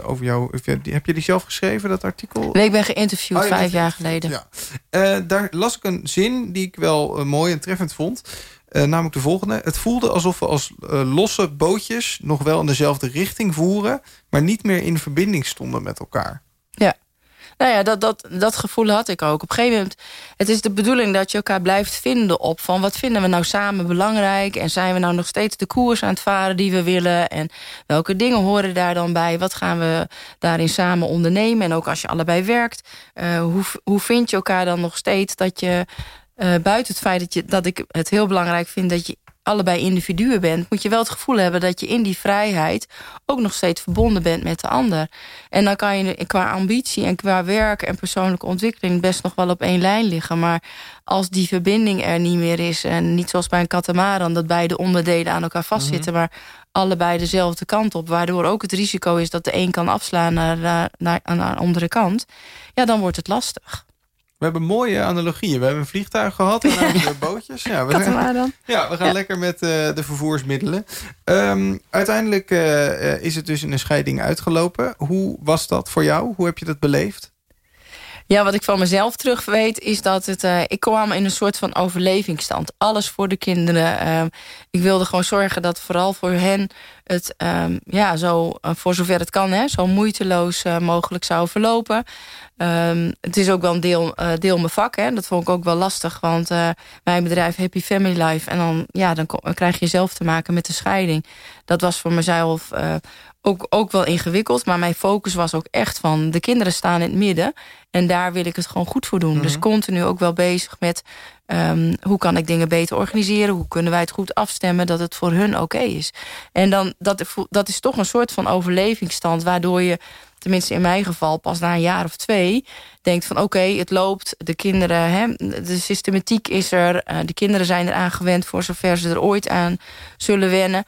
over jou, heb je die zelf geschreven, dat artikel? Nee, ik ben geïnterviewd oh, vijf jaar geleden. Ja. Eh, daar las ik een zin die ik wel mooi en treffend vond. namelijk de volgende. Het voelde alsof we als losse bootjes nog wel in dezelfde richting voeren... maar niet meer in verbinding stonden met elkaar. Ja. Nou ja, dat, dat, dat gevoel had ik ook. Op een gegeven moment, het is de bedoeling dat je elkaar blijft vinden op... van wat vinden we nou samen belangrijk... en zijn we nou nog steeds de koers aan het varen die we willen... en welke dingen horen daar dan bij... wat gaan we daarin samen ondernemen... en ook als je allebei werkt... Uh, hoe, hoe vind je elkaar dan nog steeds dat je... Uh, buiten het feit dat, je, dat ik het heel belangrijk vind... dat je allebei individuen bent... moet je wel het gevoel hebben dat je in die vrijheid... ook nog steeds verbonden bent met de ander. En dan kan je qua ambitie en qua werk en persoonlijke ontwikkeling... best nog wel op één lijn liggen. Maar als die verbinding er niet meer is... en niet zoals bij een katamaran... dat beide onderdelen aan elkaar vastzitten... Mm -hmm. maar allebei dezelfde kant op... waardoor ook het risico is dat de een kan afslaan naar, naar, naar, naar de andere kant... ja, dan wordt het lastig. We hebben mooie analogieën. We hebben een vliegtuig gehad en we bootjes. Ja, we, gaan, dan. ja, we gaan lekker met uh, de vervoersmiddelen. Um, uiteindelijk uh, is het dus in een scheiding uitgelopen. Hoe was dat voor jou? Hoe heb je dat beleefd? Ja, wat ik van mezelf terug weet is dat het... Uh, ik kwam in een soort van overlevingsstand. Alles voor de kinderen. Uh, ik wilde gewoon zorgen dat vooral voor hen... het um, ja, zo, uh, voor zover het kan, hè, zo moeiteloos mogelijk zou verlopen. Um, het is ook wel een deel, deel mijn vak. Hè. Dat vond ik ook wel lastig. Want mijn bedrijf Happy Family Life... en dan, ja, dan, dan krijg je zelf te maken met de scheiding. Dat was voor mezelf ook, ook wel ingewikkeld. Maar mijn focus was ook echt van... de kinderen staan in het midden. En daar wil ik het gewoon goed voor doen. Dus mhm. continu ook wel bezig met... Um, hoe kan ik dingen beter organiseren? Hoe kunnen wij het goed afstemmen dat het voor hun oké is? En dan, dat, dat is toch een soort van overlevingsstand... waardoor je, tenminste in mijn geval, pas na een jaar of twee... denkt van oké, het loopt, de kinderen... De systematiek is er, uh, de kinderen zijn eraan gewend... voor zover ze er ooit aan zullen wennen...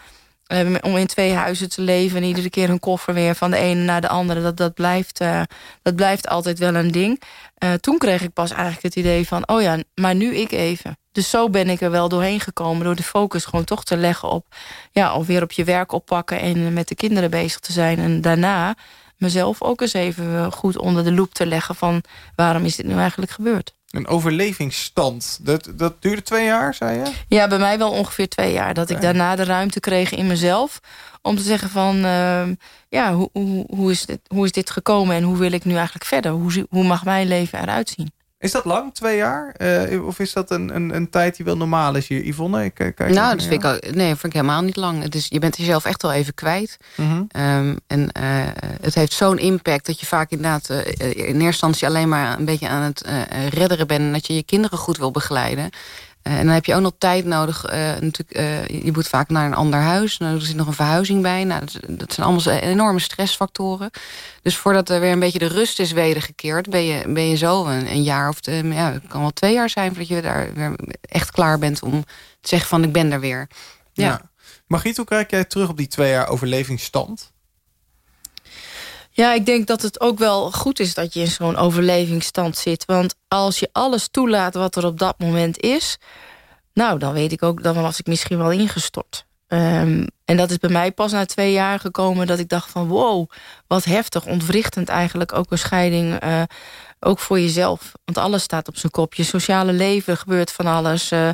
Um, om in twee huizen te leven en iedere keer hun koffer weer van de ene naar de andere. Dat, dat, blijft, uh, dat blijft altijd wel een ding. Uh, toen kreeg ik pas eigenlijk het idee van, oh ja, maar nu ik even. Dus zo ben ik er wel doorheen gekomen door de focus gewoon toch te leggen op... ja, of weer op je werk oppakken en met de kinderen bezig te zijn. En daarna mezelf ook eens even goed onder de loep te leggen van... waarom is dit nu eigenlijk gebeurd? Een overlevingsstand. Dat, dat duurde twee jaar, zei je? Ja, bij mij wel ongeveer twee jaar. Dat ik daarna de ruimte kreeg in mezelf. Om te zeggen van, uh, ja, hoe, hoe, hoe, is dit, hoe is dit gekomen... en hoe wil ik nu eigenlijk verder? Hoe, hoe mag mijn leven eruit zien? Is dat lang, twee jaar? Uh, of is dat een, een, een, tijd die wel normaal is hier, Yvonne? Ik, kijk nou, dat vind ik, al, nee, vind ik helemaal niet lang. Het is, je bent jezelf echt wel even kwijt. Mm -hmm. um, en uh, het heeft zo'n impact dat je vaak inderdaad... Uh, in eerste instantie alleen maar een beetje aan het redderen bent... en dat je je kinderen goed wil begeleiden. Uh, en dan heb je ook nog tijd nodig. Uh, natuurlijk, uh, je moet vaak naar een ander huis. Nou, er zit nog een verhuizing bij. Nou, dat, dat, zijn allemaal enorme stressfactoren. Dus voordat er weer een beetje de rust is wedergekeerd... ben je, ben je zo een, een jaar of... De, ja, het kan wel twee jaar zijn... voordat je daar weer echt klaar bent om te zeggen van... ik ben er weer. Ja. ja. Margriet, hoe kijk jij terug op die twee jaar overlevingsstand? Ja, ik denk dat het ook wel goed is dat je in zo'n overlevingsstand zit. Want als je alles toelaat wat er op dat moment is... nou, dan weet ik ook, dan was ik misschien wel ingestort. Um, en dat is bij mij pas na twee jaar gekomen dat ik dacht van... wow, wat heftig, ontwrichtend eigenlijk ook een scheiding... Uh, ook voor jezelf. Want alles staat op zijn kop. Je sociale leven gebeurt van alles. Uh,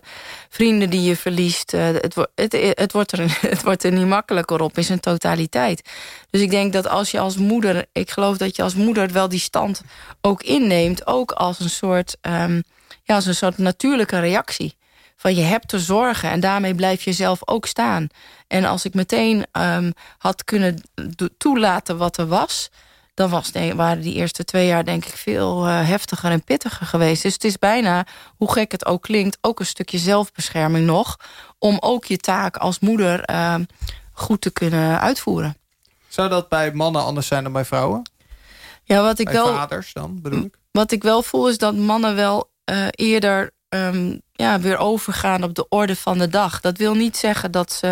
vrienden die je verliest. Uh, het, het, het, wordt er, het wordt er niet makkelijker op in zijn totaliteit. Dus ik denk dat als je als moeder... Ik geloof dat je als moeder wel die stand ook inneemt. Ook als een soort, um, ja, als een soort natuurlijke reactie. Van je hebt te zorgen en daarmee blijf je zelf ook staan. En als ik meteen um, had kunnen toelaten wat er was dan was, waren die eerste twee jaar denk ik veel uh, heftiger en pittiger geweest. Dus het is bijna, hoe gek het ook klinkt... ook een stukje zelfbescherming nog... om ook je taak als moeder uh, goed te kunnen uitvoeren. Zou dat bij mannen anders zijn dan bij vrouwen? Ja, wat ik bij wel, vaders dan, bedoel ik? Wat ik wel voel is dat mannen wel uh, eerder um, ja, weer overgaan op de orde van de dag. Dat wil niet zeggen dat ze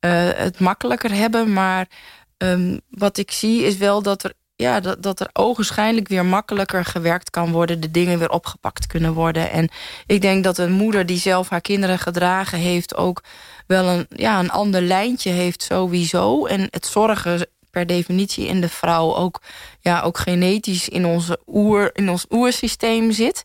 uh, het makkelijker hebben... maar um, wat ik zie is wel dat er ja, dat, dat er ogenschijnlijk weer makkelijker gewerkt kan worden. De dingen weer opgepakt kunnen worden. En ik denk dat een moeder die zelf haar kinderen gedragen heeft... ook wel een, ja, een ander lijntje heeft sowieso. En het zorgen per definitie in de vrouw ook, ja, ook genetisch in, onze oer, in ons oersysteem zit.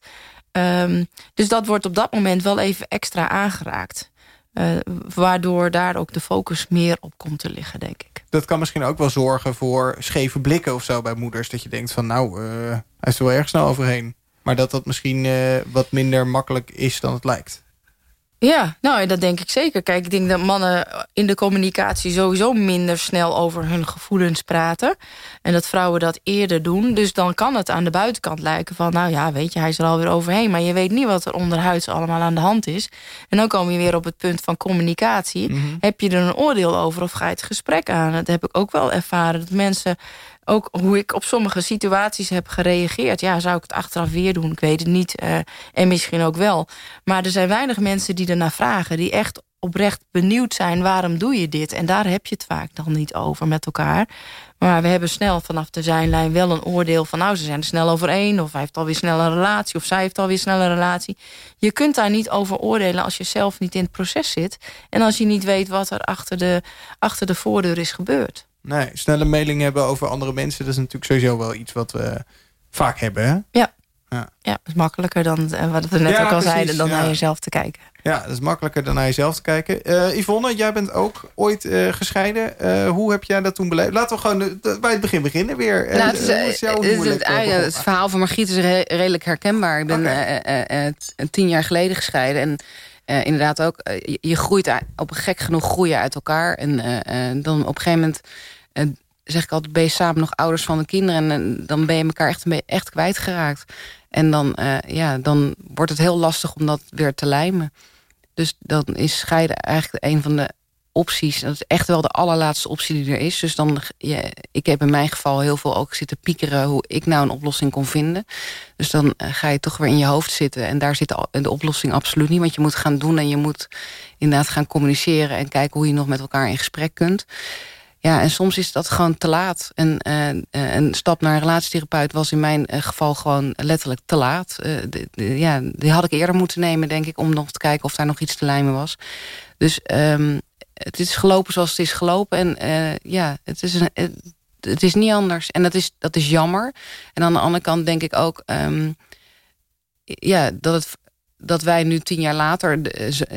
Um, dus dat wordt op dat moment wel even extra aangeraakt. Uh, waardoor daar ook de focus meer op komt te liggen, denk ik. Dat kan misschien ook wel zorgen voor scheve blikken of zo bij moeders. Dat je denkt van nou, uh, hij is er wel erg snel overheen. Maar dat dat misschien uh, wat minder makkelijk is dan het lijkt. Ja, nou, dat denk ik zeker. Kijk, ik denk dat mannen in de communicatie sowieso minder snel over hun gevoelens praten. En dat vrouwen dat eerder doen. Dus dan kan het aan de buitenkant lijken van... nou ja, weet je, hij is er alweer overheen. Maar je weet niet wat er onderhuids allemaal aan de hand is. En dan kom je weer op het punt van communicatie. Mhm. Heb je er een oordeel over of ga je het gesprek aan? Dat heb ik ook wel ervaren. Dat mensen ook hoe ik op sommige situaties heb gereageerd. Ja, zou ik het achteraf weer doen? Ik weet het niet. Uh, en misschien ook wel. Maar er zijn weinig mensen die ernaar vragen. Die echt oprecht benieuwd zijn... waarom doe je dit? En daar heb je het vaak dan niet over met elkaar. Maar we hebben snel vanaf de zijlijn wel een oordeel van... nou, ze zijn er snel overeen, of hij heeft alweer snel een relatie... of zij heeft alweer snel een relatie. Je kunt daar niet over oordelen als je zelf niet in het proces zit... en als je niet weet wat er achter de, achter de voordeur is gebeurd. Nee, snelle mailing hebben over andere mensen... dat is natuurlijk sowieso wel iets wat we vaak hebben, hè? Ja. Ja, ja dat is makkelijker dan eh, wat we net ja, ook al zeiden... dan naar jezelf te kijken. Ja, dat is makkelijker dan naar jezelf te kijken. Uh, Yvonne, jij bent ook ooit uh, gescheiden. Uh, hoe heb jij dat toen beleefd? Laten we gewoon bij het begin beginnen weer. Nou, het, is, is het, het, verhaal van Margriet is re redelijk herkenbaar. Ik ben okay. tien jaar geleden gescheiden. En inderdaad ook, je groeit op een gek genoeg groeien uit elkaar. En dan op een gegeven moment zeg ik altijd, ben je samen nog ouders van de kinderen... en dan ben je elkaar echt, echt kwijtgeraakt. En dan, uh, ja, dan wordt het heel lastig om dat weer te lijmen. Dus dan is scheiden eigenlijk een van de opties. Dat is echt wel de allerlaatste optie die er is. Dus dan, ja, ik heb in mijn geval heel veel ook zitten piekeren... hoe ik nou een oplossing kon vinden. Dus dan uh, ga je toch weer in je hoofd zitten. En daar zit de oplossing absoluut niet. Want je moet gaan doen en je moet inderdaad gaan communiceren... en kijken hoe je nog met elkaar in gesprek kunt. Ja, en soms is dat gewoon te laat. En uh, een stap naar een relatietherapeut was in mijn uh, geval gewoon letterlijk te laat. De, ja, die had ik eerder moeten nemen, denk ik, om nog te kijken of daar nog iets te lijmen was. Dus um, het is gelopen zoals het is gelopen. En ja, het is, het is niet anders. En dat is, dat is jammer. En aan de andere kant denk ik ook... Um, ja, dat het dat wij nu tien jaar later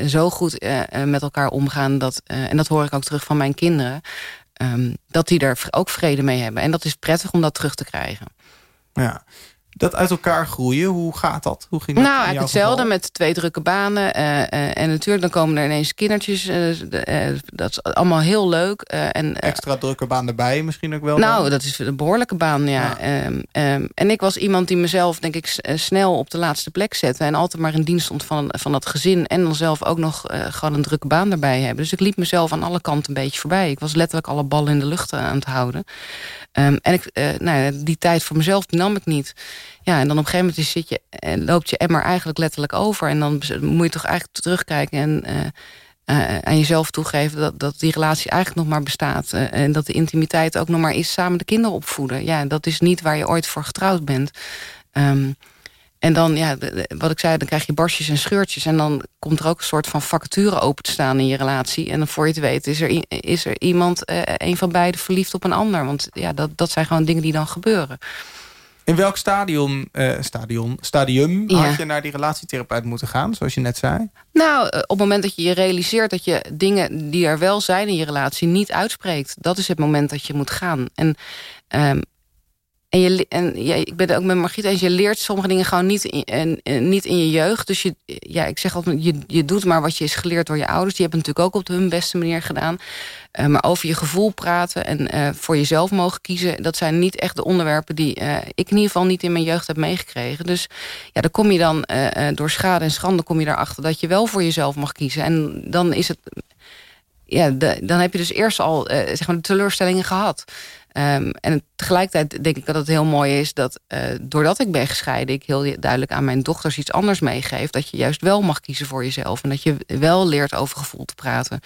zo goed met elkaar omgaan. Dat, en dat hoor ik ook terug van mijn kinderen. Um, dat die er ook vrede mee hebben. En dat is prettig om dat terug te krijgen. Ja dat uit elkaar groeien, hoe gaat dat? Hoe ging dat nou, eigenlijk hetzelfde met twee drukke banen. Uh, uh, en natuurlijk, dan komen er ineens kindertjes. Uh, dat is allemaal heel leuk. en, Extra drukke baan erbij misschien ook wel? Nou, dat is een behoorlijke baan, ja. ja. Um, um, en ik was iemand die mezelf, denk ik, snel op de laatste plek zette. En altijd maar in dienst stond van, van dat gezin. En dan zelf ook nog gewoon een drukke baan erbij hebben. Dus ik liep mezelf aan alle kanten een beetje voorbij. Ik was letterlijk alle ballen in de lucht aan het houden. Um, en ik, nou, die tijd voor mezelf nam ik niet. Ja, en dan op een gegeven moment zit je, en loopt je emmer eigenlijk letterlijk over. En dan moet je toch eigenlijk terugkijken en uh, uh, aan jezelf toegeven... Dat, dat die relatie eigenlijk nog maar bestaat. En dat de intimiteit ook nog maar is samen de kinderen opvoeden. Ja, dat is niet waar je ooit voor getrouwd bent. Um, en dan, ja, wat ik zei, dan krijg je barstjes en scheurtjes. En dan komt er ook een soort van vacature open te staan in je relatie. En dan voor je te weten is er, is er iemand, een van beiden verliefd op een ander. Want ja, dat, dat zijn gewoon dingen die dan gebeuren. In welk stadium, uh, stadion, stadium had je naar die relatietherapeut moeten gaan, zoals je net zei? Nou, eh, op het moment dat je je realiseert dat je dingen die er wel zijn in je relatie niet uitspreekt. Dat is het moment dat je moet gaan. En um, en, je, en ja, ik ben het ook met Margriet eens. Je leert sommige dingen gewoon niet in, en, niet in je jeugd. Dus je, ja, ik zeg altijd, je, je doet maar wat je is geleerd door je ouders. Die hebben natuurlijk ook op hun beste manier gedaan. Uh, maar over je gevoel praten en uh, voor jezelf mogen kiezen... dat zijn niet echt de onderwerpen die uh, ik in ieder geval niet in mijn jeugd heb meegekregen. Dus ja, dan kom je dan door schade en schande kom je erachter... dat je wel voor jezelf mag kiezen. En dan is het... Ja, dan heb je dus eerst al zeg maar de teleurstellingen gehad. Um, en tegelijkertijd denk ik dat het heel mooi is dat uh, doordat ik ben gescheiden... ik heel duidelijk aan mijn dochters iets anders meegeef. Dat je juist wel mag kiezen voor jezelf. En dat je wel leert over gevoel te praten.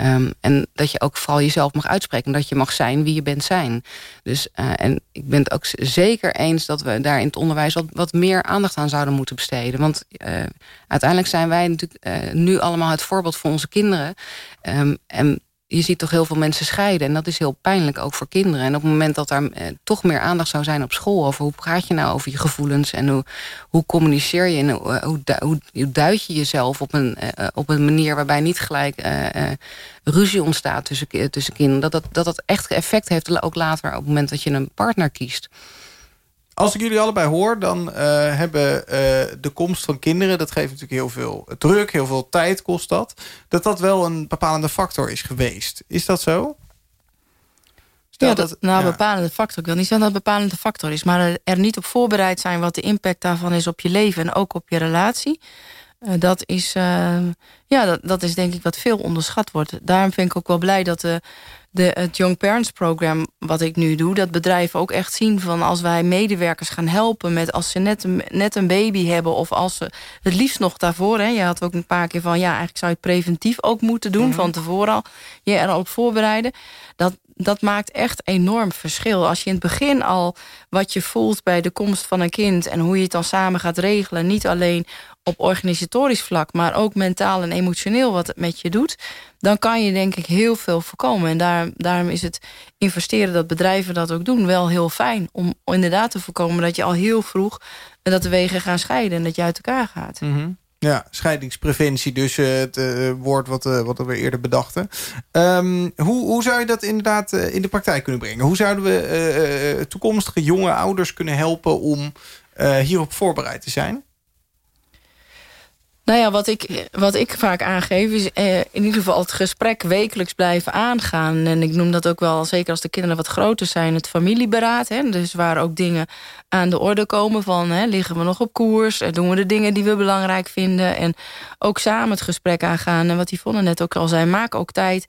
Um, en dat je ook vooral jezelf mag uitspreken. Dat je mag zijn wie je bent zijn. Dus, uh, en ik ben het ook zeker eens dat we daar in het onderwijs... wat, wat meer aandacht aan zouden moeten besteden. Want uh, uiteindelijk zijn wij natuurlijk nu allemaal het voorbeeld voor onze kinderen. Um, en je ziet toch heel veel mensen scheiden. En dat is heel pijnlijk, ook voor kinderen. En op het moment dat er eh, toch meer aandacht zou zijn op school... over hoe praat je nou over je gevoelens... en hoe, hoe communiceer je en hoe, eh, hoe, duid je jezelf... op een, uh, op een manier waarbij niet gelijk uh, ruzie ontstaat tussen, tussen kinderen... Dat dat, dat dat echt effect heeft, ook later op het moment dat je een partner kiest. Als ik jullie allebei hoor, dan uh, hebben uh, de komst van kinderen... dat geeft natuurlijk heel veel druk, heel veel tijd kost dat... dat dat wel een bepalende factor is geweest. Is dat zo? Stel ja, dat, nou, ja. bepalende factor. Ik wil niet zeggen dat het een bepalende factor is... maar er niet op voorbereid zijn wat de impact daarvan is op je leven... en ook op je relatie. Uh, dat, is, ja, dat, dat is denk ik wat veel onderschat wordt. Daarom vind ik ook wel blij dat de, de, het Young Parents Program... wat ik nu doe, dat bedrijven ook echt zien van... als wij medewerkers gaan helpen met als ze net een, net een baby hebben... of als ze het liefst nog daarvoor... Hè, je had ook een paar keer van... ja, eigenlijk zou je het preventief ook moeten doen... Mm -hmm. van tevoren al je er al op voorbereiden. Dat, dat maakt echt enorm verschil. Als je in het begin al wat je voelt bij de komst van een kind... en hoe je het dan samen gaat regelen... niet alleen op organisatorisch vlak... maar ook mentaal en emotioneel wat het met je doet... dan kan je denk ik heel veel voorkomen. En daar, daarom is het investeren dat bedrijven dat ook doen... wel heel fijn om inderdaad te voorkomen... dat je al heel vroeg dat de wegen gaan scheiden... en dat je uit elkaar gaat. Mm -hmm. Ja, scheidingspreventie, dus uh, het uh, woord wat, uh, wat we eerder bedachten. Um, hoe, hoe zou je dat inderdaad in de praktijk kunnen brengen? Hoe zouden we toekomstige jonge ouders kunnen helpen om hierop voorbereid te zijn? Nou ja, wat ik, wat ik vaak aangeef is eh, in ieder geval het gesprek wekelijks blijven aangaan. En ik noem dat ook wel, zeker als de kinderen wat groter zijn, het familieberaad. Hè? Dus waar ook dingen aan de orde komen van, hè, liggen we nog op koers? Doen we de dingen die we belangrijk vinden? En ook samen het gesprek aangaan. En wat Yvonne net ook al zei, maak ook tijd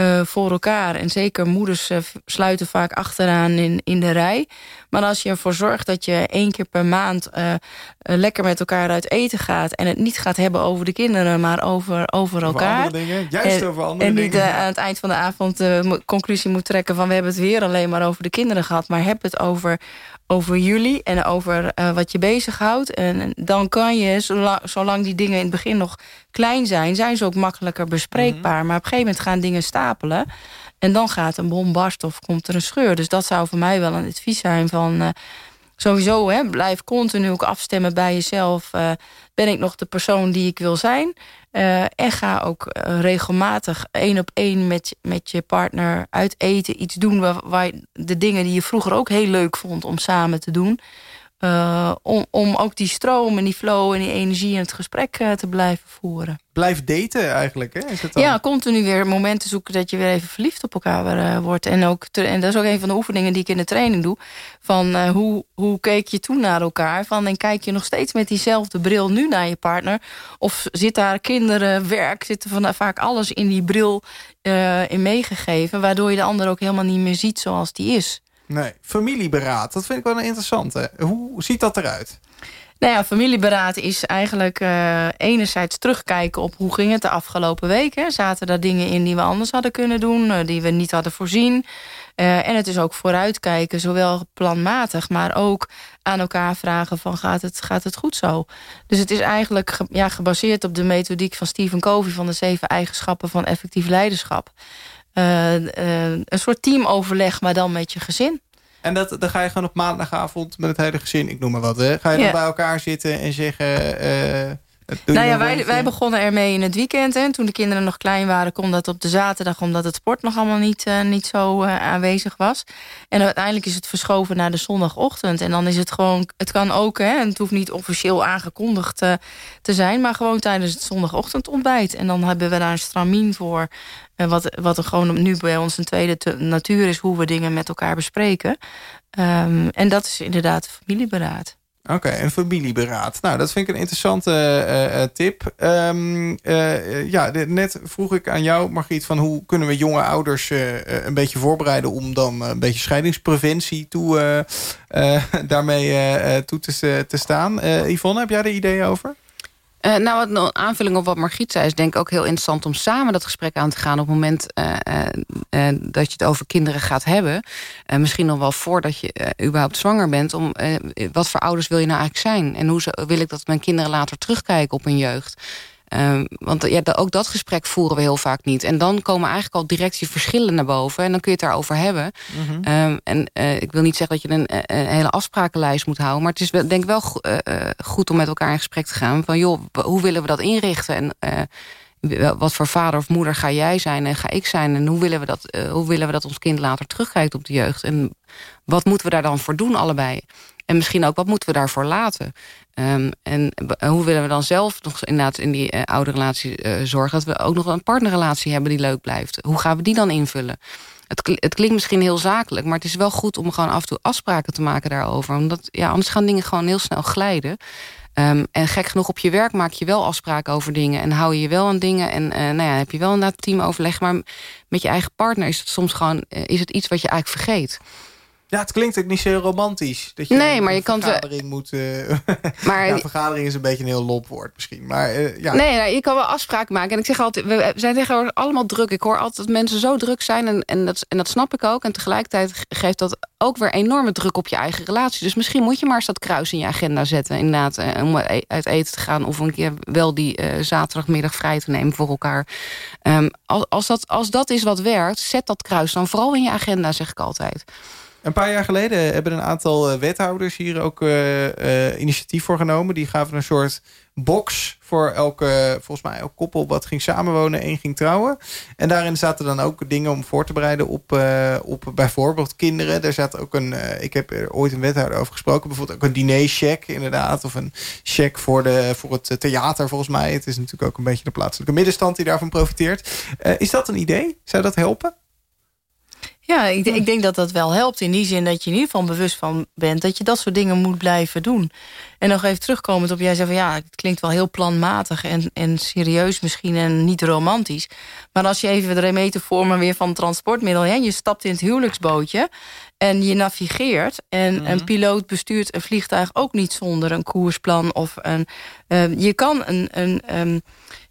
uh, voor elkaar. En zeker moeders uh, sluiten vaak achteraan in, in de rij. Maar als je ervoor zorgt dat je één keer per maand... Uh, lekker met elkaar uit eten gaat... en het niet gaat hebben over de kinderen, maar over, over elkaar. Over dingen, juist en, over andere en dingen. niet aan het eind van de avond de conclusie moet trekken... van we hebben het weer alleen maar over de kinderen gehad... maar heb het over, over jullie en over uh, wat je bezighoudt. En dan kan je, zolang, zolang die dingen in het begin nog klein zijn... zijn ze ook makkelijker bespreekbaar. Mm -hmm. Maar op een gegeven moment gaan dingen stapelen... en dan gaat een bom barsten of komt er een scheur. Dus dat zou voor mij wel een advies zijn van... Uh, sowieso, hè, blijf continu ook afstemmen bij jezelf. Uh, ben ik nog de persoon die ik wil zijn? Uh, en ga ook uh, regelmatig één op één met, met je partner uit eten. Iets doen waar, waar de dingen die je vroeger ook heel leuk vond om samen te doen. Uh, om, om ook die stroom en die flow en die energie in het gesprek te blijven voeren. Blijf daten eigenlijk, hè? Is het dan? Ja, continu weer momenten zoeken dat je weer even verliefd op elkaar wordt. En, ook te, en dat is ook een van de oefeningen die ik in de training doe. Van hoe, hoe keek je toen naar elkaar? Van, en kijk je nog steeds met diezelfde bril nu naar je partner? Of zit daar kinderen, werk, zit er van, vaak alles in die bril in meegegeven... waardoor je de ander ook helemaal niet meer ziet zoals die is. Nee, familieberaad, dat vind ik wel een interessante. Hoe ziet dat eruit? Nou ja, familieberaad is eigenlijk uh, enerzijds terugkijken op hoe ging het de afgelopen weken. Zaten daar dingen in die we anders hadden kunnen doen, uh, die we niet hadden voorzien. Uh, en het is ook vooruitkijken, zowel planmatig, maar ook aan elkaar vragen van gaat het, gaat het goed zo? Dus het is eigenlijk ge, ja, gebaseerd op de methodiek van Stephen Covey van de zeven eigenschappen van effectief leiderschap. Een soort teamoverleg, maar dan met je gezin. En dat, dan ga je gewoon op maandagavond met het hele gezin, ik noem maar wat. Hè? Ga je Ja. dan bij elkaar zitten en zeggen... Nou ja, wij, wij begonnen ermee in het weekend. En toen de kinderen nog klein waren, kon dat op de zaterdag... omdat het sport nog allemaal niet, eh, niet zo eh, aanwezig was. En uiteindelijk is het verschoven naar de zondagochtend. En dan is het gewoon... Het kan ook, hè, en het hoeft niet officieel aangekondigd eh, te zijn... maar gewoon tijdens het zondagochtendontbijt. En dan hebben we daar een stramien voor... wat, wat er gewoon nu bij ons een tweede natuur is... hoe we dingen met elkaar bespreken. Ehm, en dat is inderdaad familieberaad. Oké, een familieberaad. Nou, dat vind ik een interessante eh, eh, tip. Ehm, eh, eh, ja, net vroeg ik aan jou, Margriet, van hoe kunnen we jonge ouders eh, eh, een beetje voorbereiden om dan eh, een beetje scheidingspreventie toe, eh, eh, daarmee eh, eh, toe te, te staan. Eh, Yvonne, heb jij er ideeën over? Uh, nou, wat een aanvulling op wat Margriet zei... is denk ik ook heel interessant om samen dat gesprek aan te gaan... op het moment uh, uh, dat je het over kinderen gaat hebben. misschien nog wel voordat je überhaupt zwanger bent. Om, wat voor ouders wil je nou eigenlijk zijn? En hoe wil ik dat mijn kinderen later terugkijken op hun jeugd? Um, want ja, ook dat gesprek voeren we heel vaak niet. En dan komen eigenlijk al direct je verschillen naar boven. En dan kun je het daarover hebben. Mm -hmm. um, en uh, ik wil niet zeggen dat je een, een, hele afsprakenlijst moet houden. Maar het is wel, denk ik wel uh, goed om met elkaar in gesprek te gaan. Van joh, hoe willen we dat inrichten? En uh, wat voor vader of moeder ga jij zijn en ga ik zijn? En hoe willen we dat, hoe willen we dat ons kind later terugkijkt op de jeugd? En wat moeten we daar dan voor doen allebei? En misschien ook, wat moeten we daarvoor laten? Um, en hoe willen we dan zelf nog inderdaad in die uh, oude relatie uh, zorgen... dat we ook nog een partnerrelatie hebben die leuk blijft? Hoe gaan we die dan invullen? Het, het, klinkt misschien heel zakelijk, maar het is wel goed... om gewoon af en toe afspraken te maken daarover. Omdat ja, anders gaan dingen gewoon heel snel glijden. Ehm, en gek genoeg op je werk maak je wel afspraken over dingen... en hou je je wel aan dingen en nou ja, heb je wel inderdaad teamoverleg... maar met je eigen partner is het soms gewoon is het iets wat je eigenlijk vergeet. Ja, het klinkt ook niet zo romantisch. Dat je nee, maar je kan... vergadering moet... Uh, maar, ja, vergadering is een beetje een heel lop woord misschien. Maar, uh, ja. Nee, nou, je kan wel afspraken maken. En ik zeg altijd, we zijn tegenwoordig allemaal druk. Ik hoor altijd dat mensen zo druk zijn. En, en, dat, en dat snap ik ook. En tegelijkertijd geeft dat ook weer enorme druk op je eigen relatie. Dus misschien moet je maar eens dat kruis in je agenda zetten. Inderdaad, uh, om uit eten te gaan. Of een keer wel die zaterdagmiddag vrij te nemen voor elkaar. Um, als, als, dat, als dat is wat werkt, zet dat kruis dan vooral in je agenda, zeg ik altijd. Een paar jaar geleden hebben een aantal eh, wethouders hier ook uh, uh, initiatief voor genomen. Die gaven een soort box voor elke, volgens mij elk koppel wat ging samenwonen en ging trouwen. En daarin zaten dan ook dingen om voor te bereiden op, op bijvoorbeeld kinderen. Er zat ook een, ik heb er ooit een wethouder over gesproken, bijvoorbeeld ook een dinercheck inderdaad. Of een check voor, de, voor het theater volgens mij. Het is natuurlijk ook een beetje de plaatselijke middenstand die daarvan profiteert. Is dat een idee? Zou dat helpen? Ja, ik, ik, denk dat dat wel helpt. In die zin dat je in ieder geval bewust van bent... dat je dat soort dingen moet blijven doen. En nog even terugkomend op... jij zei van ja, het klinkt wel heel planmatig... en, en serieus misschien en niet romantisch. Maar als je even de metafoor weer van transportmiddel... Hè, je stapt in het huwelijksbootje en je navigeert... en mhm. een piloot bestuurt een vliegtuig ook niet zonder een koersplan... of een, uh, je kan een... een um,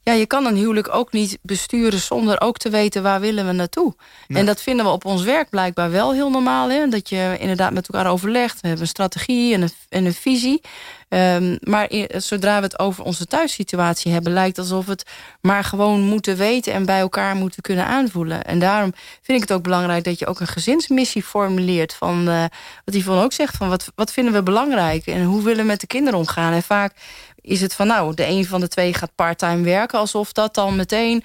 ja, je kan een huwelijk ook niet besturen zonder ook te weten waar willen we naartoe. En dat vinden we op ons werk blijkbaar wel heel normaal. Hè? Dat je inderdaad met elkaar overlegt. We hebben een strategie en een, en een visie. Um, maar zodra we het over onze thuissituatie hebben... lijkt alsof we het maar gewoon moeten weten... en bij elkaar moeten kunnen aanvoelen. En daarom vind ik het ook belangrijk... dat je ook een gezinsmissie formuleert. Van, uh, wat Yvonne ook zegt, van wat, wat vinden we belangrijk... en hoe willen we met de kinderen omgaan. En vaak is het van nou, de een van de twee gaat parttime werken... alsof dat dan meteen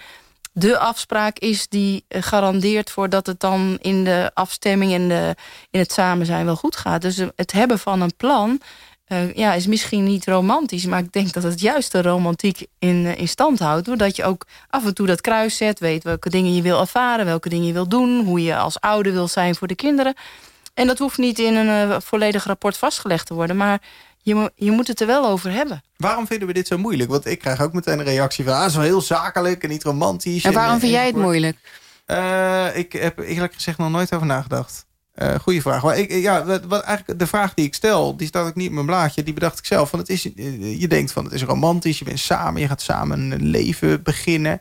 de afspraak is die garandeert voor dat het dan in de afstemming en de, in het samen zijn wel goed gaat. Dus het hebben van een plan uh, ja, is misschien niet romantisch... maar ik denk dat het juist de romantiek in, in stand houdt... doordat je ook af en toe dat kruis zet... weet welke dingen je wil ervaren, welke dingen je wil doen... hoe je als ouder wil zijn voor de kinderen. En dat hoeft niet in een volledig rapport vastgelegd te worden... maar je, je moet het er wel over hebben. Waarom vinden we dit zo moeilijk? Want ik krijg ook meteen een reactie van... ah, wel heel zakelijk en niet romantisch. En waarom vind jij het moeilijk? ik heb eerlijk gezegd nog nooit over nagedacht. Uh, goeie vraag. Maar ik, ja, wat, eigenlijk de vraag die ik stel, die staat ook niet op mijn blaadje. Die bedacht ik zelf. Van het is, je denkt van het is romantisch, je bent samen, je gaat samen een leven beginnen.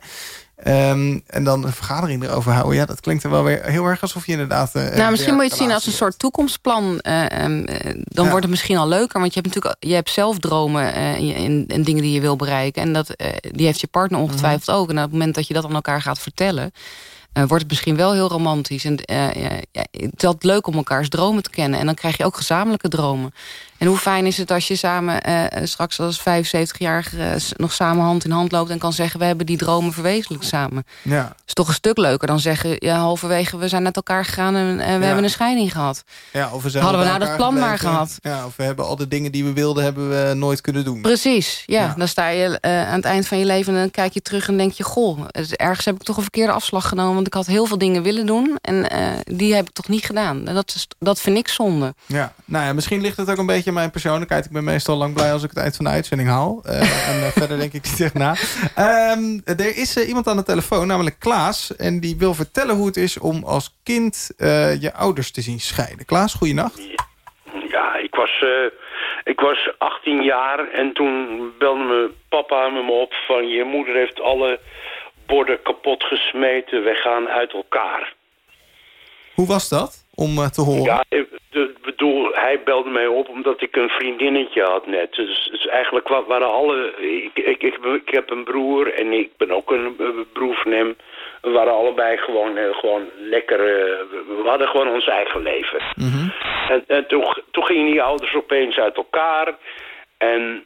Um, en dan een vergadering erover houden. Ja, dat klinkt er wel weer heel erg alsof je inderdaad... Uh, nou, misschien moet je het zien als een soort toekomstplan. Uh, um, dan ja. wordt het misschien al leuker. Want je hebt natuurlijk je hebt zelf dromen en, en, dingen die je wil bereiken. En dat, die heeft je partner ongetwijfeld mm -hmm. ook. En op het moment dat je dat aan elkaar gaat vertellen wordt het misschien wel heel romantisch. En, ja, het is leuk om elkaars dromen te kennen. En dan krijg je ook gezamenlijke dromen. En hoe fijn is het als je samen uh, straks als 75-jarige nog samen hand in hand loopt... en kan zeggen, we hebben die dromen verwezenlijkt samen. Ja. Is toch een stuk leuker dan zeggen... ja, halverwege, we zijn met elkaar gegaan en, we ja. hebben een scheiding gehad. Ja, of we zijn Hadden we nou dat plan maar gehad. Ja, of we hebben al de dingen die we wilden, hebben we nooit kunnen doen. Precies, ja. ja. Dan sta je aan het eind van je leven en dan kijk je terug en denk je... goh, ergens heb ik toch een verkeerde afslag genomen... want ik had heel veel dingen willen doen en die heb ik toch niet gedaan. En dat, is, dat vind ik zonde. Ja, nou ja, misschien ligt het ook een beetje mijn persoonlijkheid. Ik ben meestal lang blij als ik het eind van de uitzending haal. Uh, en uh, verder denk ik niet echt na. Um, er is uh, iemand aan de telefoon, namelijk Klaas. En die wil vertellen hoe het is om als kind je ouders te zien scheiden. Klaas, goeienacht. Ja, ik was, ik was 18 jaar en toen belde mijn papa me op van... je moeder heeft alle borden kapot gesmeten, we gaan uit elkaar. Hoe was dat? Om uh, te horen? Ja, ik bedoel, hij belde mij op omdat ik een vriendinnetje had net. Dus, dus eigenlijk waren alle... Ik, ik, ik, ik, heb een broer en ik ben ook een broer van hem. We waren allebei gewoon, uh, gewoon lekker... Uh, we hadden gewoon ons eigen leven. Mm -hmm. En, en toen, toen gingen die ouders opeens uit elkaar. En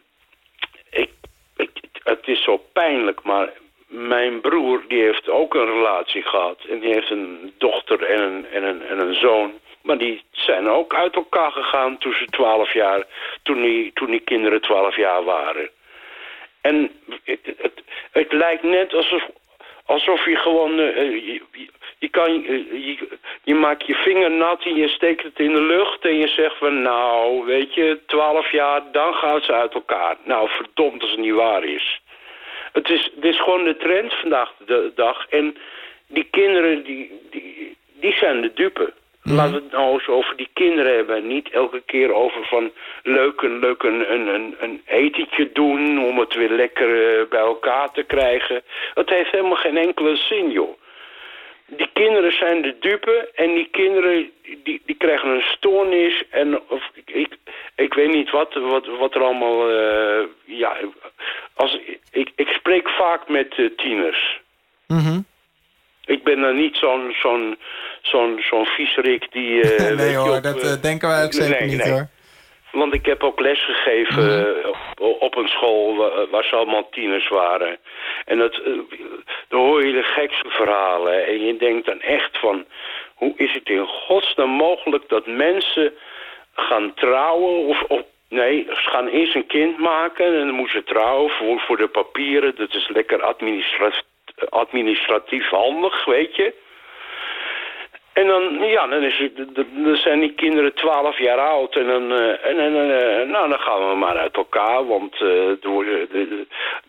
ik, ik, het is zo pijnlijk, maar mijn broer die heeft ook een relatie gehad. En die heeft een dochter en een, en een, en een zoon. Maar die zijn ook uit elkaar gegaan toen ze twaalf jaar... toen die, toen die kinderen twaalf jaar waren. En het, het, het lijkt net alsof, alsof je gewoon... eh, eh, je, je- kan, eh, je, je maakt je vinger nat en je steekt het in de lucht... en je zegt van, nou, weet je, twaalf jaar, dan gaan ze uit elkaar. Nou, verdomd als het niet waar is. Het is, het is gewoon de trend vandaag de dag. En die kinderen, die, die, die zijn de dupe. Laten we het nou eens over die kinderen hebben. en Niet elke keer over van leuk een, leuk een, een, een, een etentje doen... om het weer lekker eh, bij elkaar te krijgen. Het heeft helemaal geen enkele zin, joh. Die kinderen zijn de dupe en die kinderen die, die krijgen een stoornis en of, ik, ik, weet niet wat, wat, wat er allemaal... eh, ja, als, ik, ik spreek vaak met eh, tieners. Mhm. Ik ben dan niet zo'n zo'n zo'n zo'n viezerik die... eh, nee hoor, op, dat denken wij ook zeker nee, niet nee. hoor. Want ik heb ook lesgegeven eh, op, op een school wa- waar ze allemaal tieners waren. En dat, eh, dan hoor je de gekste verhalen. En je denkt dan echt van... Hoe is het in godsnaam mogelijk dat mensen gaan trouwen... of, of Nee, ze gaan eerst een kind maken en dan moeten ze trouwen voor, voor de papieren. Dat is lekker administra- administratief handig, weet je. En dan, ja, dan, is dan zijn die kinderen 12 jaar oud. En dan, eh, en, en, eh, nou, dan gaan we maar uit elkaar. Want eh, er, wordt,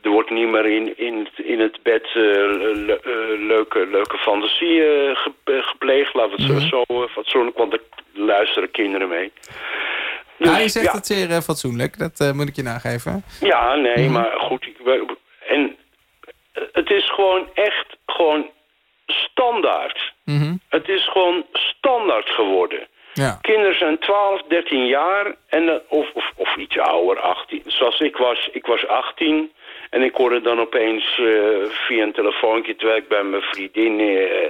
er, wordt niet meer in, in, in het bed le- leuke, leuke fantasieën ge- gepleegd. Laten we het zo, zo eh, fatsoenlijk, want er luisteren kinderen mee. Dus, ja, je zegt ja. het zeer fatsoenlijk, dat moet ik je nageven. Ja, nee, Mhm. maar goed. Ik, en het is gewoon echt gewoon standaard. Mhm. Het is gewoon standaard geworden. Ja. Kinderen zijn 12, 13 jaar en, dan- of, of, of iets ouder, 18. Zoals ik was, ik was 18 en ik hoorde dan opeens eh, via een telefoontje... terwijl ik bij mijn vriendin eh,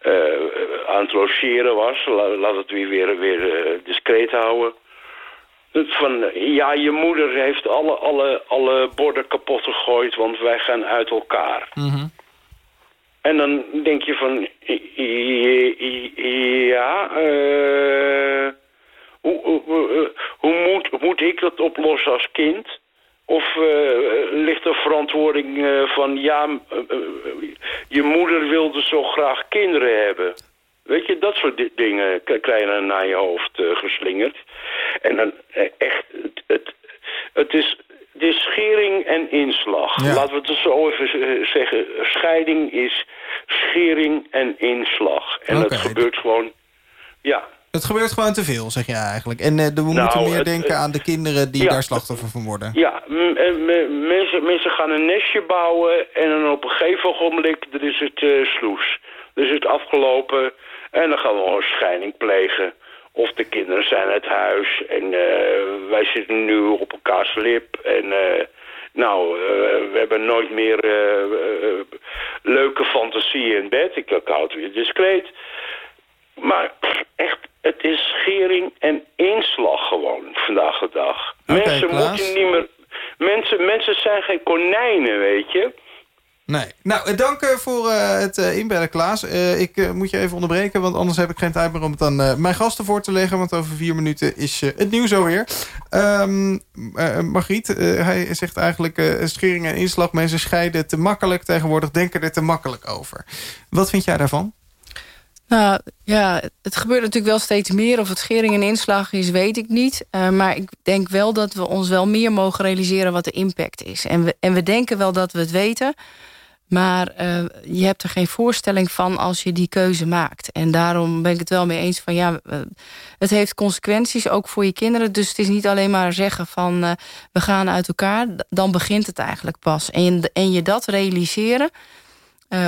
eh, aan het logeren was... La- laat het weer, weer, weer eh, discreet houden... Van, ja, je moeder heeft alle, alle, alle borden kapot gegooid, want wij gaan uit elkaar. Mhm. En dan denk je van, ja, eh, hoe, hoe, hoe- hoe moet, moet ik dat oplossen als kind? Of eh, ligt er verantwoording eh, van, ja, eh, eh, je moeder wilde zo graag kinderen hebben. Weet je, dat soort di- dingen krijg je naar je hoofd eh, geslingerd. En dan eh, echt, het, het, het is... Is schering en inslag. Ja. Laten we het zo even eh, zeggen. Scheiding is schering en inslag. En dat gebeurt gewoon... Ja, Het gebeurt gewoon te veel, zeg je eigenlijk. En eh, we moeten Nou, meer het- denken aan de kinderen die ja. daar slachtoffer van worden. Ja, eh, mensen, mensen gaan een nestje bouwen en dan op een gegeven ogenblik er is het eh, sloes. Dan is het afgelopen en dan gaan we een scheiding plegen. Of de kinderen zijn uit huis en eh, wij zitten nu op elkaars lip. En eh, nou, eh, we hebben nooit meer leuke fantasieën in bed. Ik, ik hou het weer discreet. Maar pff, echt, het is schering en inslag gewoon vandaag de dag. Mensen Klaas. moeten niet meer... Mensen, mensen zijn geen konijnen, weet je. Nee. Nou, eh, dank eh, voor eh, het inbellen, Klaas. Ik moet je even onderbreken, want anders heb ik geen tijd meer om het aan mijn gasten voor te leggen. Want over vier minuten is het nieuws alweer. Eh, Margriet, hij zegt eigenlijk schering en inslag. Mensen scheiden te makkelijk tegenwoordig, denken er te makkelijk over. Wat vind jij daarvan? Nou ja, het gebeurt natuurlijk wel steeds meer. Of het schering en inslag is, weet ik niet. Maar ik denk wel dat we ons wel meer mogen realiseren wat de impact is. En we, en we denken wel dat we het weten. Maar eh, je hebt er geen voorstelling van als je die keuze maakt. En daarom ben ik het wel mee eens van ja, eh, het heeft consequenties ook voor je kinderen. Dus het is niet alleen maar zeggen van eh, we gaan uit elkaar. Dan begint het eigenlijk pas. En en je dat realiseren.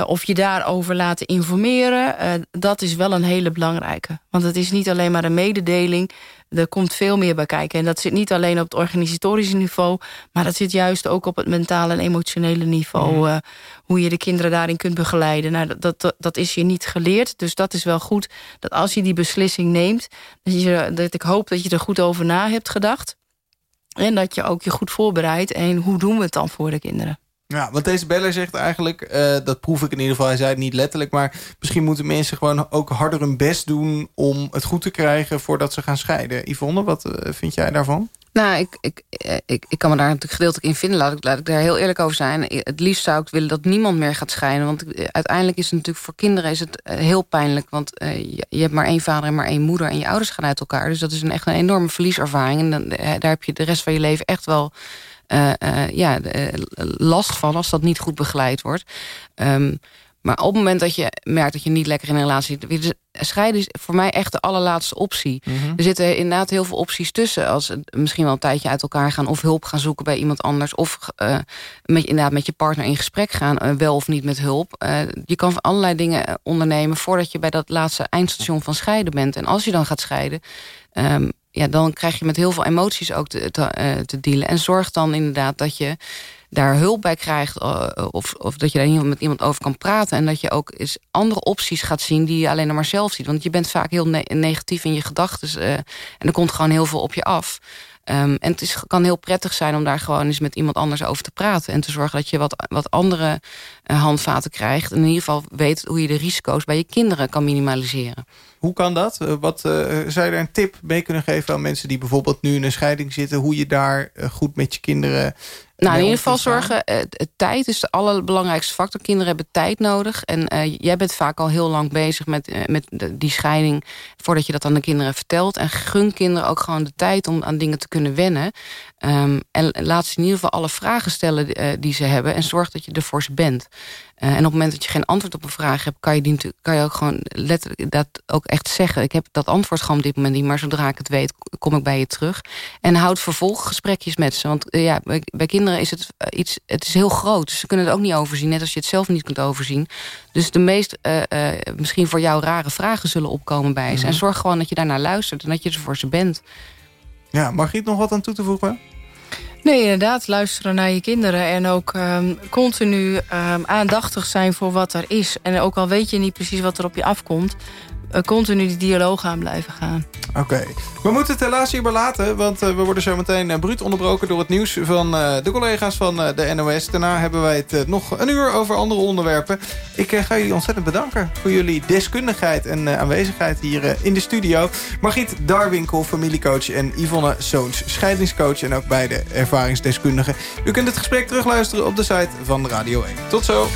Of je daarover laten informeren, dat is wel een hele belangrijke. Want het is niet alleen maar een mededeling, er komt veel meer bij kijken. En dat zit niet alleen op het organisatorische niveau... maar dat zit juist ook op het mentale en emotionele niveau... eh, hoe je de kinderen daarin kunt begeleiden. Nou, dat, dat, dat is je niet geleerd, dus dat is wel goed... dat als je die beslissing neemt, dat, je, dat ik hoop dat je er goed over na hebt gedacht... en dat je ook je goed voorbereidt. En hoe doen we het dan voor de kinderen? Ja, want deze beller zegt eigenlijk, eh, dat proef ik in ieder geval, hij zei het niet letterlijk, maar misschien moeten mensen gewoon ook harder hun best doen om het goed te krijgen voordat ze gaan scheiden. Yvonne, wat eh, vind jij daarvan? Nou, ik, ik, eh, ik, ik kan me daar natuurlijk gedeeltelijk in vinden. Laat ik, laat ik daar heel eerlijk over zijn. Het liefst zou ik willen dat niemand meer gaat scheiden. Want uiteindelijk is het natuurlijk voor kinderen is het heel pijnlijk. Want je, hebt maar één vader en maar één moeder. En je ouders gaan uit elkaar. Dus dat is een, echt een enorme verlieservaring. En dan, daar heb je de rest van je leven echt wel ja, last van. Als dat niet goed begeleid wordt. Um, maar op het moment dat je merkt dat je niet lekker in een relatie zit... Dus scheiden is voor mij echt de allerlaatste optie. Mhm. Er zitten inderdaad heel veel opties tussen. Als misschien wel een tijdje uit elkaar gaan... of hulp gaan zoeken bij iemand anders... of uh, met, inderdaad met je partner in gesprek gaan... Uh, wel of niet met hulp. Uh, je kan allerlei dingen ondernemen... voordat je bij dat laatste eindstation van scheiden bent. En als je dan gaat scheiden... Um, ja, dan krijg je met heel veel emoties ook te, te, te dealen. En zorg dan inderdaad dat je daar hulp bij krijgt... Eh, of, of dat je daar met iemand over kan praten... en dat je ook eens andere opties gaat zien die je alleen maar zelf ziet. Want je bent vaak heel negatief in je gedachten... Uh, en er komt gewoon heel veel op je af... Um, en het is, kan heel prettig zijn om daar gewoon eens met iemand anders over te praten. En te zorgen dat je wat, wat andere uh, handvaten krijgt. En in ieder geval weet hoe je de risico's bij je kinderen kan minimaliseren. Hoe kan dat? Uh, wat, uh, zou je daar een tip mee kunnen geven aan mensen die bijvoorbeeld nu in een scheiding zitten? Hoe je daar goed met je kinderen nou, in ieder geval zorgen, uh, tijd is de allerbelangrijkste factor. Kinderen hebben tijd nodig. En uh, jij bent vaak al heel lang bezig met, uh, met de, die scheiding... voordat je dat aan de kinderen vertelt. En gun kinderen ook gewoon de tijd om aan dingen te kunnen wennen. Um, en laat ze in ieder geval alle vragen stellen die ze hebben. En zorg dat je er voor ze bent. Uh, en op het moment dat je geen antwoord op een vraag hebt... kan je, die, kan je ook gewoon letterlijk dat ook echt zeggen. Ik heb dat antwoord gewoon op dit moment niet... maar zodra ik het weet, kom ik bij je terug. En houd vervolggesprekjes met ze. Want uh, ja, bij, bij, kinderen is het uh, iets... het is heel groot, dus ze kunnen het ook niet overzien. Net als je het zelf niet kunt overzien. Dus de meest misschien voor jou rare vragen zullen opkomen bij ze. Mhm. En zorg gewoon dat je daarnaar luistert... en dat je er voor ze bent. Ja, Margriet, nog wat aan toe te voegen? Nee, inderdaad, luisteren naar je kinderen. En ook um, continu um, aandachtig zijn voor wat er is. En ook al weet je niet precies wat er op je afkomt... Uh, continu die dialoog aan blijven gaan. Oké. We moeten het helaas hierbij laten, want uh, we worden zo meteen uh, bruut onderbroken door het nieuws van de collega's van de NOS. Daarna hebben wij het nog een uur over andere onderwerpen. Ik ga jullie ontzettend bedanken voor jullie deskundigheid en aanwezigheid hier in de studio. Margriet Darwinkel, familiecoach en Yvonne Soons, scheidingscoach en ook beide ervaringsdeskundige. U kunt het gesprek terugluisteren op de site van Radio 1. Tot zo!